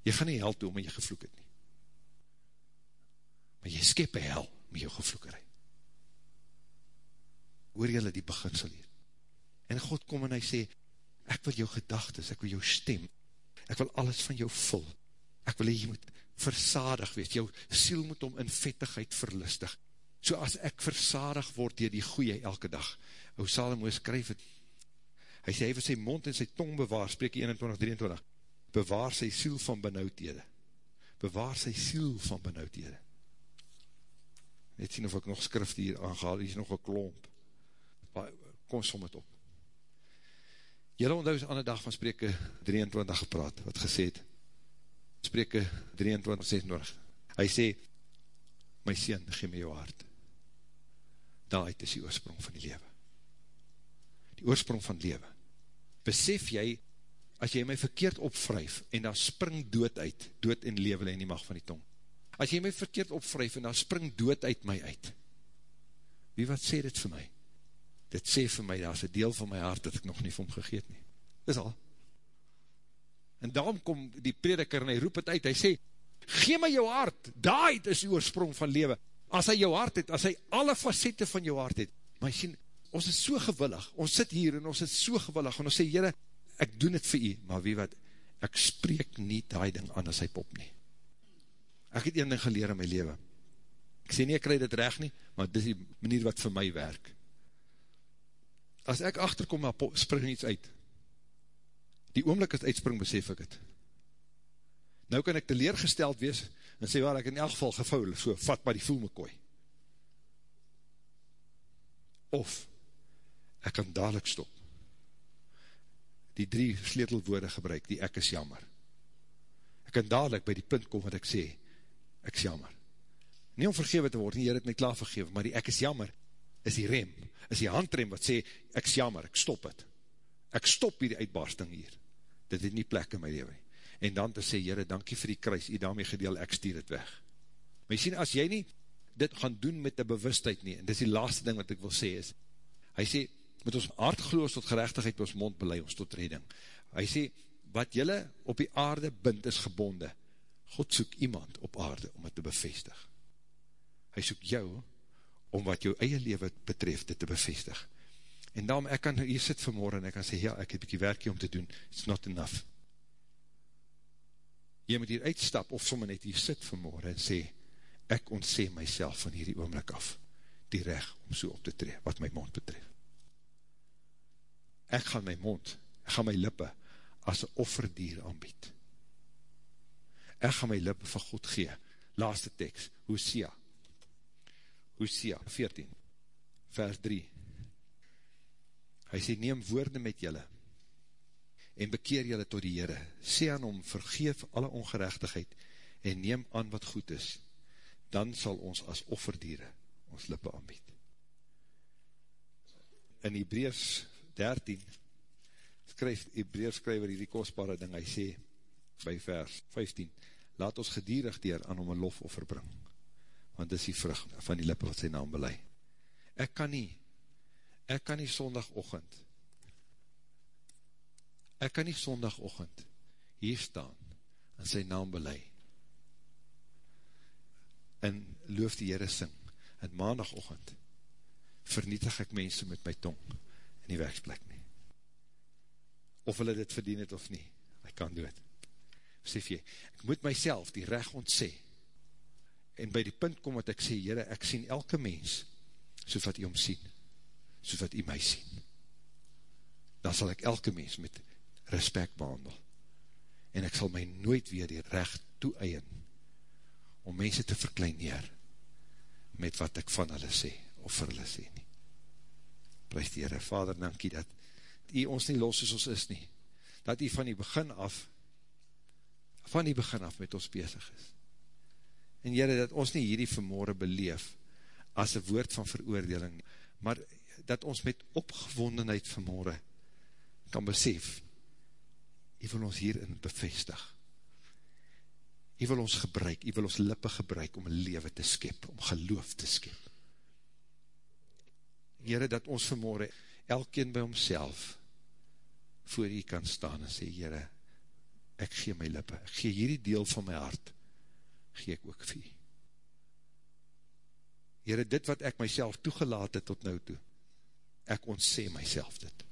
Jy gaan nie hel toe, omdat jy gevloek het nie. Maar jy skep een hel met jou gevloekerij. Hoor jylle die beginsel hier. En God kom en hy sê, ek wil jou gedagtes, ek wil jou stem, ek wil alles van jou vul, ek wil jy moet versadig wees, jou siel moet om in vettigheid verlustig, so as ek versadig word dier die goeie elke dag, hoe Salomo skryf het, hy sê, hy wil sy mond en sy tong bewaar, spreek 21, 23, bewaar sy siel van benauwdhede, bewaar sy siel van benauwdhede, net sien of ek nog skrift hier aangehaal, hier is nog een klomp, kom som het op, Julle onthou is aan die dag van spreke 23 gepraat, wat gesê het, spreke 23, 26, hy sê, my sien, gee my jou hart, daaruit is die oorsprong van die lewe, die oorsprong van lewe, besef jy, as jy my verkeerd opvryf, en daar spring dood uit, dood en lewe in die mag van die tong, as jy my verkeerd opvryf, en daar spring dood uit my uit, wie wat sê dit vir my, dit sê vir my, daar is een deel van my hart, dat ek nog nie vir hom gegeet nie. Dis al. En daarom kom die prediker en hy roep het uit, hy sê, gee my jou hart, daar is die oorsprong van lewe. As hy jou hart het, as hy alle facette van jou hart het, maar hy sê, ons is so gewillig, ons sit hier en ons is so gewillig, en ons sê, jyre, ek doen het vir u, maar wie wat, ek spreek nie die ding aan as hy pop nie. Ek het een ding geleer in my leven. Ek sê nie, ek krij dit recht nie, maar dit is die manier wat vir my werk as ek achterkom, maar spring iets uit. Die oomlik as uitspring, besef ek het. Nou kan ek teleergesteld wees, en sê waar ek in elk geval gevouw, so vat maar die voel my kooi. Of, ek kan dadelijk stop. Die drie sleutelwoorde gebruik, die ek is jammer. Ek kan dadelijk by die punt kom wat ek sê, ek is jammer. Nie om vergewe te word, nie, jy het my klaar vergewe, maar die ek is jammer, is die rem, is die handrem wat sê, ek jammer, ek stop het. Ek stop hier die uitbarsting hier. Dit het nie plek in my leven. En dan te sê, Heere, dankie vir die kruis, jy daarmee gedeel, ek stuur het weg. Maar jy sien, as jy nie dit gaan doen met die bewustheid nie, en dit is die laaste ding wat ek wil sê is, hy sê, met ons hart gloos tot gerechtigheid, met ons mond belei ons tot redding. Hy sê, wat jylle op die aarde bind is gebonde, God soek iemand op aarde om het te bevestig. Hy soek jou, om wat jou eie leven betref, dit te bevestig. En daarom, ek kan hier sit vanmorgen, en ek kan sê, ja, ek het bykie werkie om te doen, it's not enough. Jy moet hier uitstap, of sommer net hier sit vanmorgen, en sê, ek ontsee myself van hierdie oomlik af, die recht om so op te tree, wat my mond betref. Ek gaan my mond, ek gaan my lippe, as een offerdier aanbied. Ek gaan my lippe van God gee. Laaste tekst, Hosea, Hosea 14, vers 3. Hy sê, neem woorde met julle en bekeer julle tot die Heere. Sê aan hom, vergeef alle ongerechtigheid en neem aan wat goed is. Dan sal ons as offerdiere ons lippe aanbied. In Hebreus 13 skryf Hebreus skryver hierdie kostbare ding, hy sê by vers 15, laat ons gedierig dier aan hom een lofoffer bring want dis die vrug van die lippe wat sy naam belei. Ek kan nie, ek kan nie sondagochend, ek kan nie sondagochend hier staan en sy naam belei en loof die Heere sing en maandagochend vernietig ek mense met my tong in die werksplek nie. Of hulle dit verdien het of nie, ek kan dood. Besef jy, ek moet myself die recht ontsê en by die punt kom wat ek sê, Heere, ek sien elke mens, soos wat jy om sien, soos wat jy my sien. Dan sal ek elke mens met respect behandel. En ek sal my nooit weer die recht toe-eien, om mense te verkleineer met wat ek van hulle sê, of vir hulle sê nie. Prijs die Heere, Vader, dankie dat u ons nie los soos ons is nie, dat u van die begin af, van die begin af met ons bezig is. En Heere, dat ons nie hierdie vermoorde beleef, as een woord van veroordeling, maar dat ons met opgewondenheid vermoorde kan besef, hy wil ons hierin bevestig. Hy wil ons gebruik, hy wil ons lippe gebruik om leven te skep, om geloof te skep. Heere, dat ons vanmorgen, elkeen by homself, voor hy kan staan en sê, Heere, ek gee my lippe, ek gee hierdie deel van my hart, gee ek ook vir hy. Heere, dit wat ek myself toegelaat het tot nou toe, ek ontsê myself dit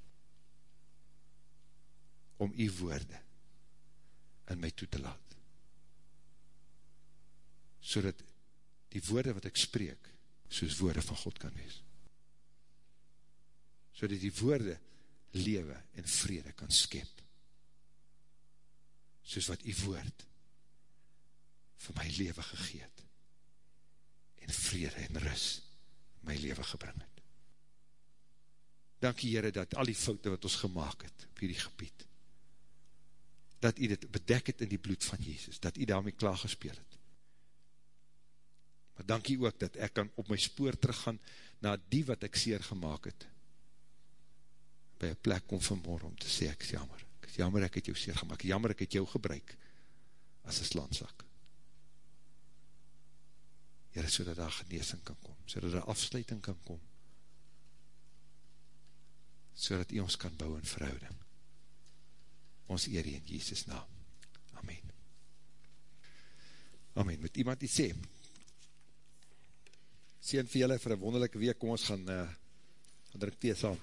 om die woorde in my toe te laat. So dat die woorde wat ek spreek, soos woorde van God kan wees. So dat die woorde lewe en vrede kan skep. Soos wat die woord vir my lewe gegeet en vrede en rus my lewe gebring het. Dankie Heere dat al die foute wat ons gemaakt het op hierdie gebied, dat u dit bedek het in die bloed van Jezus, dat u daarmee klaar gespeel het. Maar dankie ook dat ek kan op my spoor teruggaan na die wat ek seer gemaakt het, by een plek kom vanmorgen om te sê, ek is jammer, ek is jammer ek het jou seer gemaakt, jammer ek het jou gebruik as een slandzak. Heere, so dat daar geneesing kan kom, so dat daar afsluiting kan kom, so dat u ons kan bou in verhouding ons eer in Jesus naam. Amen. Amen. Moet iemand iets sê? Sien vir julle vir een wonderlijke week, kom ons gaan uh, druk thee saam.